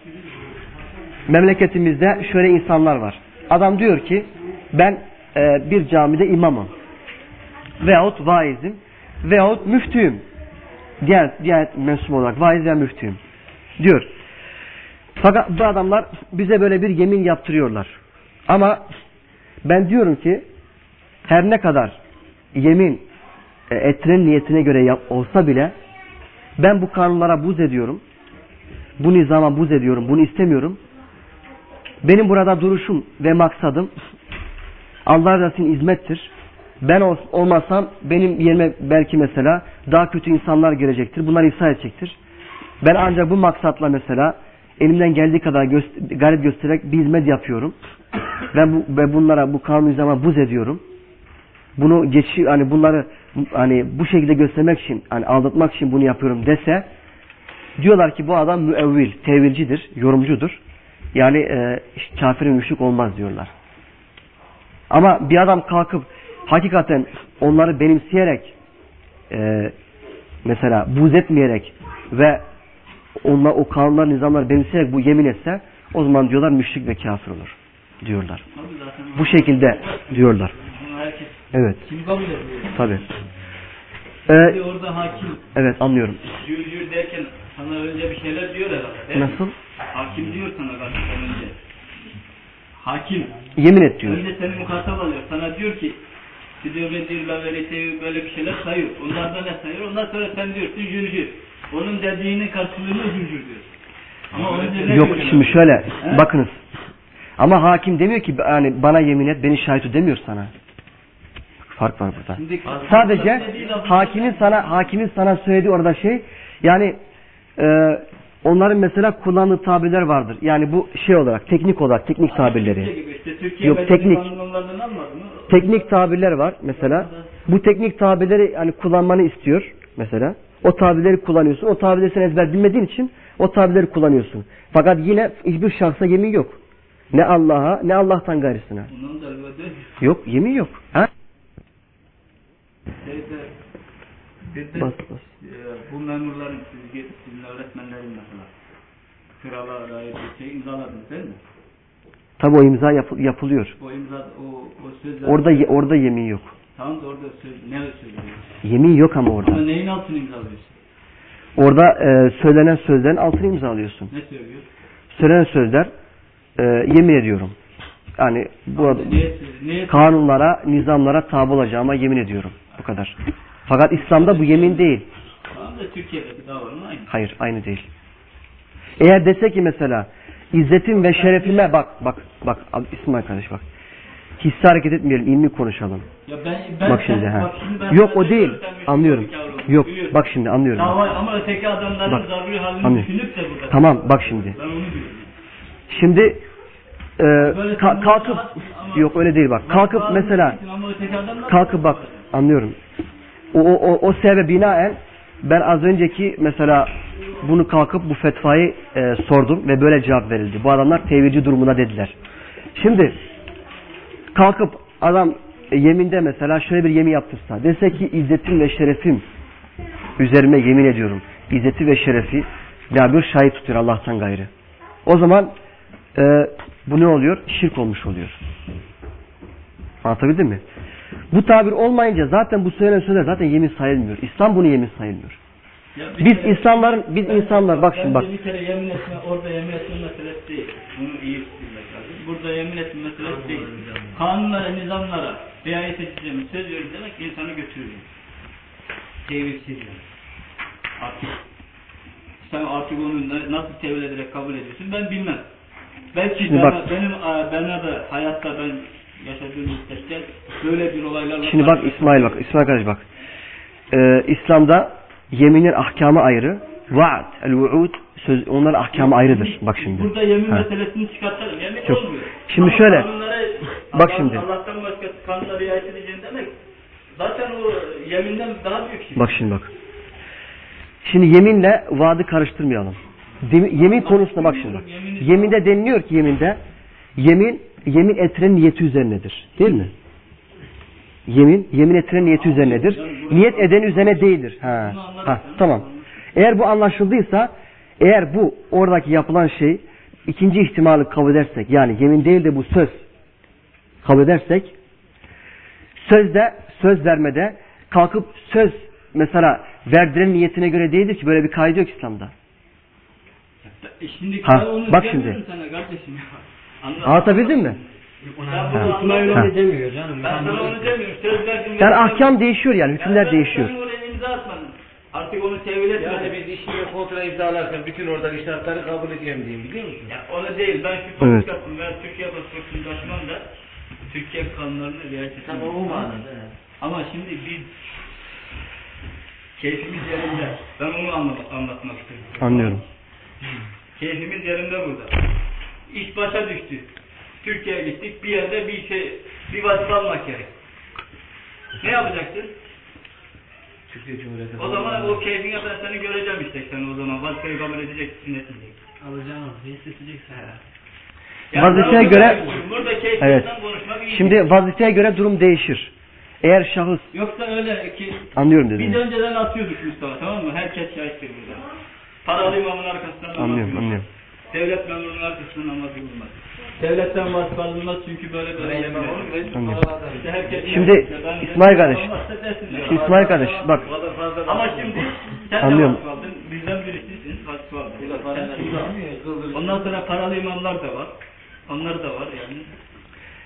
Memleketimizde şöyle insanlar var. Adam diyor ki ben e, bir camide imamım. Veyahut vaizim. Veyahut müftüyüm. Diğer, diğer mensup olarak vaiz ve müftüyüm. Diyor. Fakat bu adamlar bize böyle bir yemin yaptırıyorlar. Ama ben diyorum ki her ne kadar yemin e, ettiren niyetine göre olsa bile ben bu kanunlara buz ediyorum. Bu nizama buz ediyorum. Bunu istemiyorum. Benim burada duruşum ve maksadım Allah razı için hizmettir. Ben ol- olmasam benim yerime belki mesela daha kötü insanlar gelecektir. Bunlar ifsad edecektir. Ben ancak bu maksatla mesela elimden geldiği kadar göster gayret göstererek bir hizmet yapıyorum. ve, bu, ve bunlara bu kanun nizama buz ediyorum. Bunu geçi hani bunları hani bu şekilde göstermek için hani aldatmak için bunu yapıyorum dese diyorlar ki bu adam müevvil, tevilcidir, yorumcudur. Yani e, işte kafir müşrik olmaz diyorlar. Ama bir adam kalkıp hakikaten onları benimseyerek e, mesela buz etmeyerek ve onlar o kanunlar nizamlar benimseyerek bu yemin etse o zaman diyorlar müşrik ve kafir olur diyorlar. Bu şekilde diyorlar. Evet. Tabi. Ee, orada hakim evet anlıyorum. jür jür derken sana önce bir şeyler diyor herhalde. Nasıl? Hakim diyor sana önce. Hakim. Yemin et diyor. Önce seni muhatap alıyor. Sana diyor ki Diyor ve diyor la velete böyle bir şeyler sayıyor. Onlardan ne sayıyor? Ondan sonra sen diyorsun jür jür. Onun dediğinin karşılığını jür jür diyor. Ama ne Yok diyor? şimdi şöyle He? bakınız. Ama hakim demiyor ki yani bana yemin et beni şahit ol demiyor sana. Fark var burada. Şimdi Sadece hakimin sana hakimin sana söylediği orada şey yani e, onların mesela kullandığı tabirler vardır. Yani bu şey olarak teknik olarak teknik Türkiye tabirleri. gibi işte Türkiye Yok, teknik. Teknik tabirler var mesela. Bu teknik tabirleri hani kullanmanı istiyor mesela. O tabirleri kullanıyorsun. O tabirleri sen ezber bilmediğin için o tabirleri kullanıyorsun. Fakat yine hiçbir şahsa yemin yok. Ne Allah'a ne Allah'tan gayrısına. Yok yemin yok. Ha? şeyde bir de Bas bas. e, bu memurların sizin, sizin öğretmenlerin mesela krala dair bir şey imzaladınız değil mi? Tabi o imza yapı- yapılıyor. O imza o, o sözler Orada ye- orada yemin yok. tam da orada söz, ne söylüyor? Yemin yok ama orada. Ama neyin altını imzalıyorsun? Orada e, söylenen sözlerin altını imzalıyorsun. Ne söylüyor? Söylenen sözler e, yemin ediyorum. Yani bu neye kanunlara, nizamlara tabi olacağıma yemin ediyorum. Bu kadar. Fakat İslam'da bu yemin değil. Tamam da Türkiye'deki davanın aynı. Hayır, aynı değil. Eğer dese ki mesela izzetim ve şerefime bak bak bak İsmail kardeş bak. Hissi hareket etmeyelim, ilmi konuşalım. Ya ben, ben bak şimdi ha. bak şimdi ben Yok o değil. Anlıyorum. Yok Biliyorsun. bak şimdi anlıyorum. Dava ama öteki adamların Bak, zaruri halini anlıyorum. düşünüp de burada. Tamam bak şimdi. Ben onu diyorum. Şimdi e, Böyle ka- kalkıp ama- yok öyle değil bak. Kalkıp mesela kalkıp bak anlıyorum. O, o, o, sebebe binaen ben az önceki mesela bunu kalkıp bu fetvayı e, sordum ve böyle cevap verildi. Bu adamlar tevilci durumuna dediler. Şimdi kalkıp adam e, yeminde mesela şöyle bir yemin yaptırsa dese ki izzetim ve şerefim üzerime yemin ediyorum. İzzeti ve şerefi ya bir şahit tutuyor Allah'tan gayrı. O zaman e, bu ne oluyor? Şirk olmuş oluyor. Anlatabildim mi? Bu tabir olmayınca zaten bu söylenen sözler zaten yemin sayılmıyor. İslam bunu yemin sayılmıyor. Ya Biz kere- insanların biz Ben- insanlar bak şimdi bak. bir kere yemin etme, orada yemin etme meselesi değil. Bunu iyi bilmek lazım. Burada yemin etme meselesi değil. Kanunlara, nizamlara riayet edeceğimi söylüyorum demek insanı götürüyor. Tevilsiz yani. Artık sen artık onu na- nasıl tevil ederek kabul ediyorsun ben bilmem. Belki bana, benim bana da hayatta ben yaşadığım müddetçe böyle bir olaylarla Şimdi bak İsmail bak İsmail kardeş bak. Ee, İslam'da yeminin ahkamı ayrı. Vaat, el-vu'ud söz onların ahkamı ayrıdır. Bak şimdi. Burada yemin Ha. meselesini çıkartalım. Yemin Yok. olmuyor. Şimdi Ama şöyle, kanunlara- bak Allah- şimdi. Allah'tan başka kanunlara riayet edeceğin demek. Zaten o yeminden daha büyük şey. Bak şimdi bak. Şimdi yeminle vaadi karıştırmayalım. Demi- Yemin konusunda bak şimdi. bak. Yeminde deniliyor ki yeminde yemin yemin ettiren niyeti üzerinedir. Değil mi? Yemin yemin ettiren niyeti üzerinedir. Niyet eden üzerine değildir. Ha. ha tamam. Eğer bu anlaşıldıysa eğer bu oradaki yapılan şey ikinci ihtimali kabul edersek yani yemin değil de bu söz kabul edersek sözde söz vermede kalkıp söz mesela verdiren niyetine göre değildir ki böyle bir kaydı yok İslam'da. E Şimdi Ha, bak şimdi. Sana kardeşim. Anladın Anlatabildim mi? Ben bunu Ha. Öyle demiyor canım. Ben sana onu demiyorum. Söz verdim. Yani ahkam değişiyor yani hükümler değişiyor. Ben oraya imza atmadım. Artık onu tevil etmedim. Yani biz işine kontra imzalarken bütün oradaki şartları kabul ediyorum diyeyim biliyor musun? Ya onu değil. Ben şu Evet. evet. Ben Türkiye pasaportunu da Türkiye kanunlarına riayet etmem. Tamam o manada. Ama şimdi biz keyfimiz yerinde. Ben onu anla anlatmak istedim. Anlıyorum. Keyfimiz yerinde burada. İş başa düştü. Türkiye'ye gittik. Bir yerde bir şey, bir vazife almak gerek. Ne yapacaksın? Türkiye Cumhuriyeti. O zaman o keyfine ben seni göreceğim işte sen o zaman. Vazifeyi kabul edeceksin, etmeyeceksin. Alacağım. Ne isteyeceksin? Yani Vazifeye göre- Evet. Şimdi vazifeye göre durum değişir. Eğer şahıs Yoksa öyle ki anlıyorum biz dedim. önceden atıyorduk Mustafa tamam mı? Herkes şahittir burada. Paralı imamın arkasından Anlıyorum anlıyorum. Devlet memurunun arkasından namaz kılınmaz. Devletten vasf alınmaz çünkü böyle böyle herkes Şimdi İsmail kardeş. Şimdi İsmail kardeş bak Ama şimdi sen Anlıyorum. de vasf aldın. Bizden birisisin vasf aldın. Ondan sonra paralı imamlar da var. Onlar da var yani.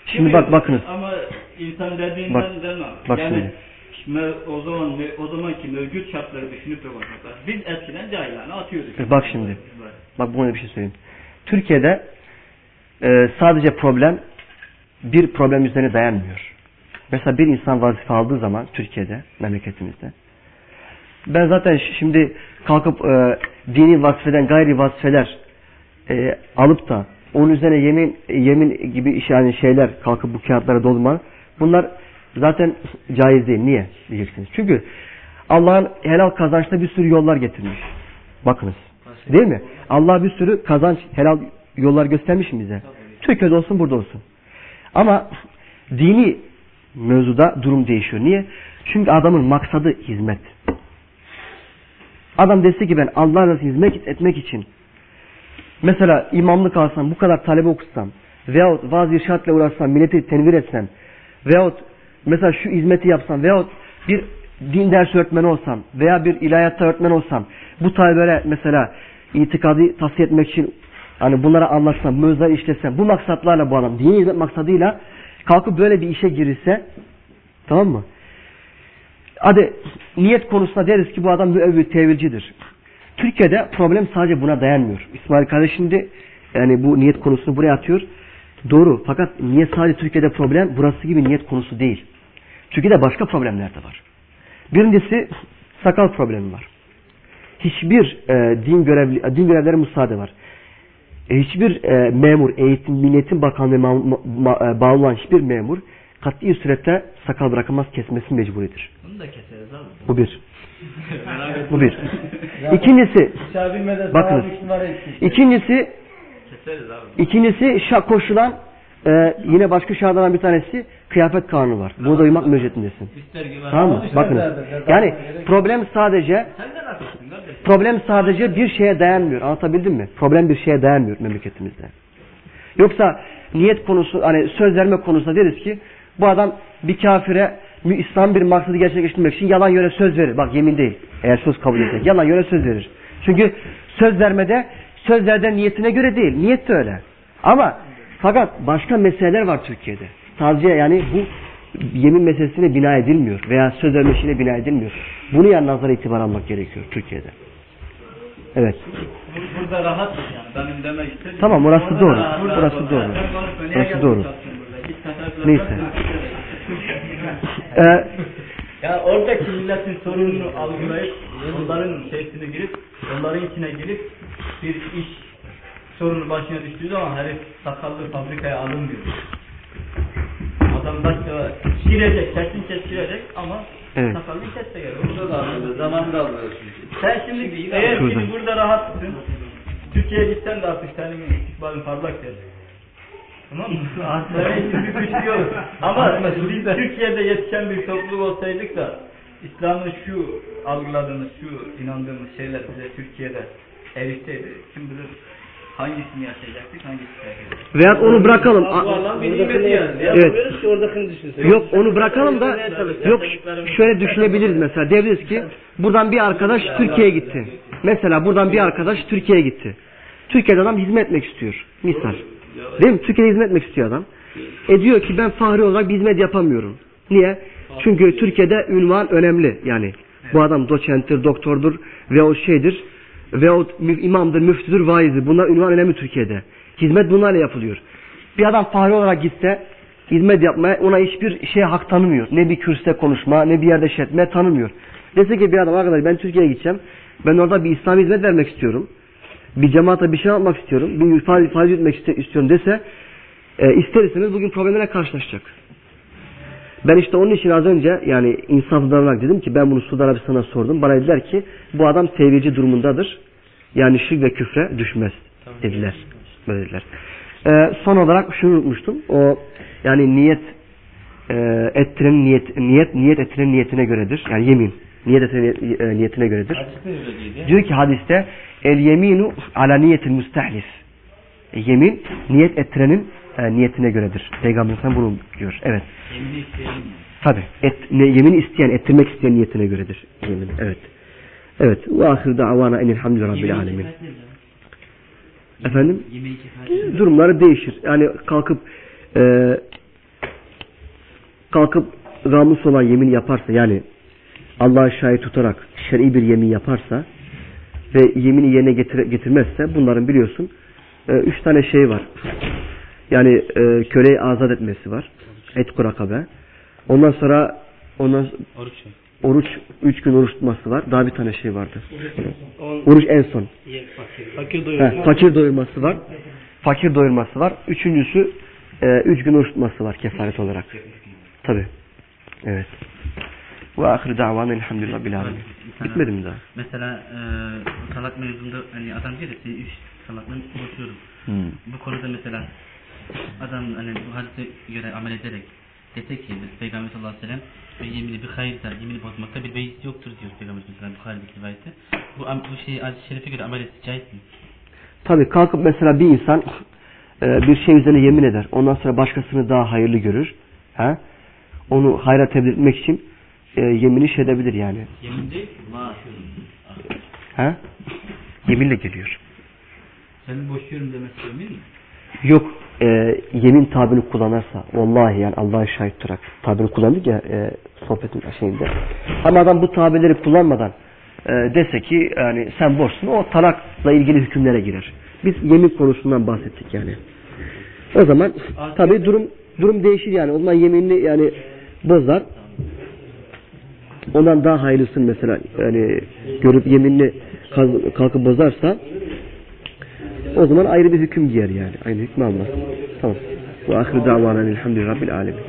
şimdi bak bakınız. Ama insan dediğinden Bak, demem. bak yani me- o zaman o zamanki mevcut şartları düşünüp de bakmaklar. Biz eskiden cahilane atıyorduk. Bak şimdi. Bak buna bir şey söyleyeyim. Türkiye'de e, sadece problem bir problem üzerine dayanmıyor. Mesela bir insan vazife aldığı zaman Türkiye'de, memleketimizde ben zaten şimdi kalkıp e, dini vazifeden gayri vazifeler e, alıp da onun üzerine yemin yemin gibi iş yani şeyler kalkıp bu kağıtlara doldurma bunlar zaten caiz değil. Niye diyeceksiniz? Çünkü Allah'ın helal kazançta bir sürü yollar getirmiş. Bakınız. Değil mi? Allah bir sürü kazanç helal yollar göstermiş mi bize? Türkiye'de olsun burada olsun. Ama dini mevzuda durum değişiyor. Niye? Çünkü adamın maksadı hizmet. Adam dese ki ben Allah'a hizmet etmek için mesela imamlık alsam, bu kadar talebe okutsam veyahut vaaz irşatla uğraşsam, milleti tenvir etsem veyahut mesela şu hizmeti yapsam veyahut bir din ders öğretmeni olsam veya bir ilahiyatta öğretmen olsam bu talebelere mesela itikadı tavsiye etmek için hani bunlara anlatsam, mevzuları işlesem bu maksatlarla bu adam dini hizmet maksadıyla kalkıp böyle bir işe girirse tamam mı? Hadi niyet konusunda deriz ki bu adam müevvil, tevilcidir. Türkiye'de problem sadece buna dayanmıyor. İsmail kardeş şimdi yani bu niyet konusunu buraya atıyor. Doğru. Fakat niyet sadece Türkiye'de problem burası gibi niyet konusu değil. Türkiye'de başka problemler de var. Birincisi sakal problemi var. Hiçbir e, din görevli din görevleri müsaade var. E, hiçbir e, memur, eğitim, milliyetin bakanlığı ma- ma- e, bağlı olan hiçbir memur kat'i surette sakal bırakamaz kesmesi mecburidir. Bunu da keseriz abi. Bu bir. [LAUGHS] Bu bir. İkincisi, bakınız. İkincisi, Keseriz abi. ikincisi şa koşulan e, yine başka şartlardan bir tanesi kıyafet kanunu var. Burada uymak mecburiyetindesin. Tamam mı? Bakınız. Yani problem sadece problem sadece bir şeye dayanmıyor. Anlatabildim mi? Problem bir şeye dayanmıyor memleketimizde. Yoksa niyet konusu hani söz verme konusunda deriz ki bu adam bir kafire İslam bir maksadı gerçekleştirmek için yalan yöre söz verir. Bak yemin değil. Eğer söz kabul etsek. Yalan yöre söz verir. Çünkü söz vermede sözlerden niyetine göre değil. Niyet de öyle. Ama fakat başka meseleler var Türkiye'de. Sadece yani bu yemin meselesine bina edilmiyor veya söz verme işine bina edilmiyor. Bunu yan nazara itibar almak gerekiyor Türkiye'de. Evet. Bur- Burada rahatız yani. Benim demek istediğim. Tamam, orası Orada doğru. rahat- Burası rahat doğru. Burası doğru. Neyse. [LAUGHS] Ee, Ya oradaki milletin sorununu algılayıp onların şeysine girip onların içine girip bir iş sorunu başına düştüğü zaman herif sakallı fabrikaya alınmıyor. Adam başka girecek, kesin kestirecek ama Evet. sakallı kesse gerek. Burada da alıyor, zamanında alıyor. Sen şimdi eğer Şurada. şimdi burada rahatsın, Türkiye'ye gitsen de artık senin istikbalin parlak der. Tamam mı? [LAUGHS] Bir güç yok. Ama biz Türkiye'de yetişen bir topluluk olsaydık da İslam'ın şu algıladığımız, şu inandığımız şeyler bize Türkiye'de erişseydi kim bilir hangisini yaşayacaktık, hangisini yaşayacaktık. Veyahut onu bırakalım. Bu Allah'ın bir nimeti yani. Evet. ki oradakini düşünsün. Yok onu bırakalım da yok şöyle düşünebiliriz mesela deriz ki buradan bir arkadaş Türkiye'ye gitti. Mesela buradan bir arkadaş Türkiye'ye gitti. Türkiye'de adam hizmet etmek istiyor. Misal. Değil mi? Türkiye'de hizmet etmek istiyor adam. E diyor ki ben fahri olarak bir hizmet yapamıyorum. Niye? Çünkü Türkiye'de ünvan önemli. Yani bu adam doçenttir, doktordur ve o şeydir ve o imamdır, müftüdür, vaizdir. Bunlar ünvan önemli Türkiye'de. Hizmet bunlarla yapılıyor. Bir adam fahri olarak gitse hizmet yapmaya ona hiçbir şey hak tanımıyor. Ne bir kürsüde konuşma, ne bir yerde şey etme tanımıyor. Dese ki bir adam arkadaş ben Türkiye'ye gideceğim. Ben orada bir İslam hizmet vermek istiyorum. Bir cemaate bir şey yapmak istiyorum. Bir ifade etmek iste- istiyorum dese e, ister istemez bugün problemlerle karşılaşacak. Ben işte onun için az önce yani insaflı davranarak dedim ki ben bunu Suudi Arabistan'a sordum. Bana dediler ki bu adam tevhidci durumundadır. Yani şirk ve küfre düşmez dediler. Böyle dediler. Ee, son olarak şunu unutmuştum. O yani niyet e, ettiren niyet niyet niyet ettiren niyetine göredir. Yani yemin niyet ettiren e, niyetine göredir. Diyor ki hadiste el yeminu ala niyetil müstehlif. E, yemin niyet ettirenin e, niyetine göredir. Peygamber Efendimiz bunu diyor. Evet. Tabi. Et, ne, yemin isteyen, ettirmek isteyen niyetine göredir. Yemin. Evet. Evet. Ve ahir da'vana enilhamdülillah rabbil alemin. Efendim? Durumları değişir. Yani kalkıp e, kalkıp gamus olan yemin yaparsa yani Allah'a şahit tutarak şer'i bir yemin yaparsa ve yemini yerine getir, getirmezse bunların biliyorsun e, üç tane şey var. Yani e, köleyi azat etmesi var. Et kurakabe. Ondan sonra ondan Oruç. oruç üç gün oruç tutması var. Daha bir tane şey vardı. Oruç en son. fakir Heh, doyuruyor. fakir doyurması var. Fakir doyurması var. Üçüncüsü e, üç gün oruç tutması var kefaret olarak. Tabi. Evet. Ve ahir da'van elhamdülillah bil alemin. Bitmedi mi daha? Mesela e, talak mevzunda hani adam diyor ya "Seni üç talakla boşuyorum. Hmm. Bu konuda mesela adam hani bu hadise göre amel ederek dese ki Peygamber sallallahu aleyhi ve sellem yemini bir hayırda yemini bozmakta bir beis yoktur diyor Peygamber sallallahu aleyhi ve sellem Bukhari'deki rivayette. Bu, bu şey hadis-i şerife göre amel etsi caiz mi? Tabi kalkıp mesela bir insan e, bir şey üzerine yemin eder. Ondan sonra başkasını daha hayırlı görür. Ha? Onu hayra tebdil etmek için e, yemini şey edebilir yani. Yemin değil. Ha? Yeminle geliyor. Seni boşuyorum demesi yemin mi? Yok e, yemin tabirini kullanırsa vallahi yani Allah'a şahit tutarak tabirini kullandık ya e, sohbetin şeyinde. Ama adam bu tabirleri kullanmadan e, dese ki yani sen boşsun o talakla ilgili hükümlere girer. Biz yemin konusundan bahsettik yani. O zaman tabi durum durum değişir yani. O zaman yeminini yani bozar. Ondan daha hayırlısın mesela yani görüp yeminini kalkıp bozarsa o zaman ayrı bir hüküm giyer yani. Aynı hükmü almaz. Tamam. Ve ahir davana elhamdülillahi rabbil alemin.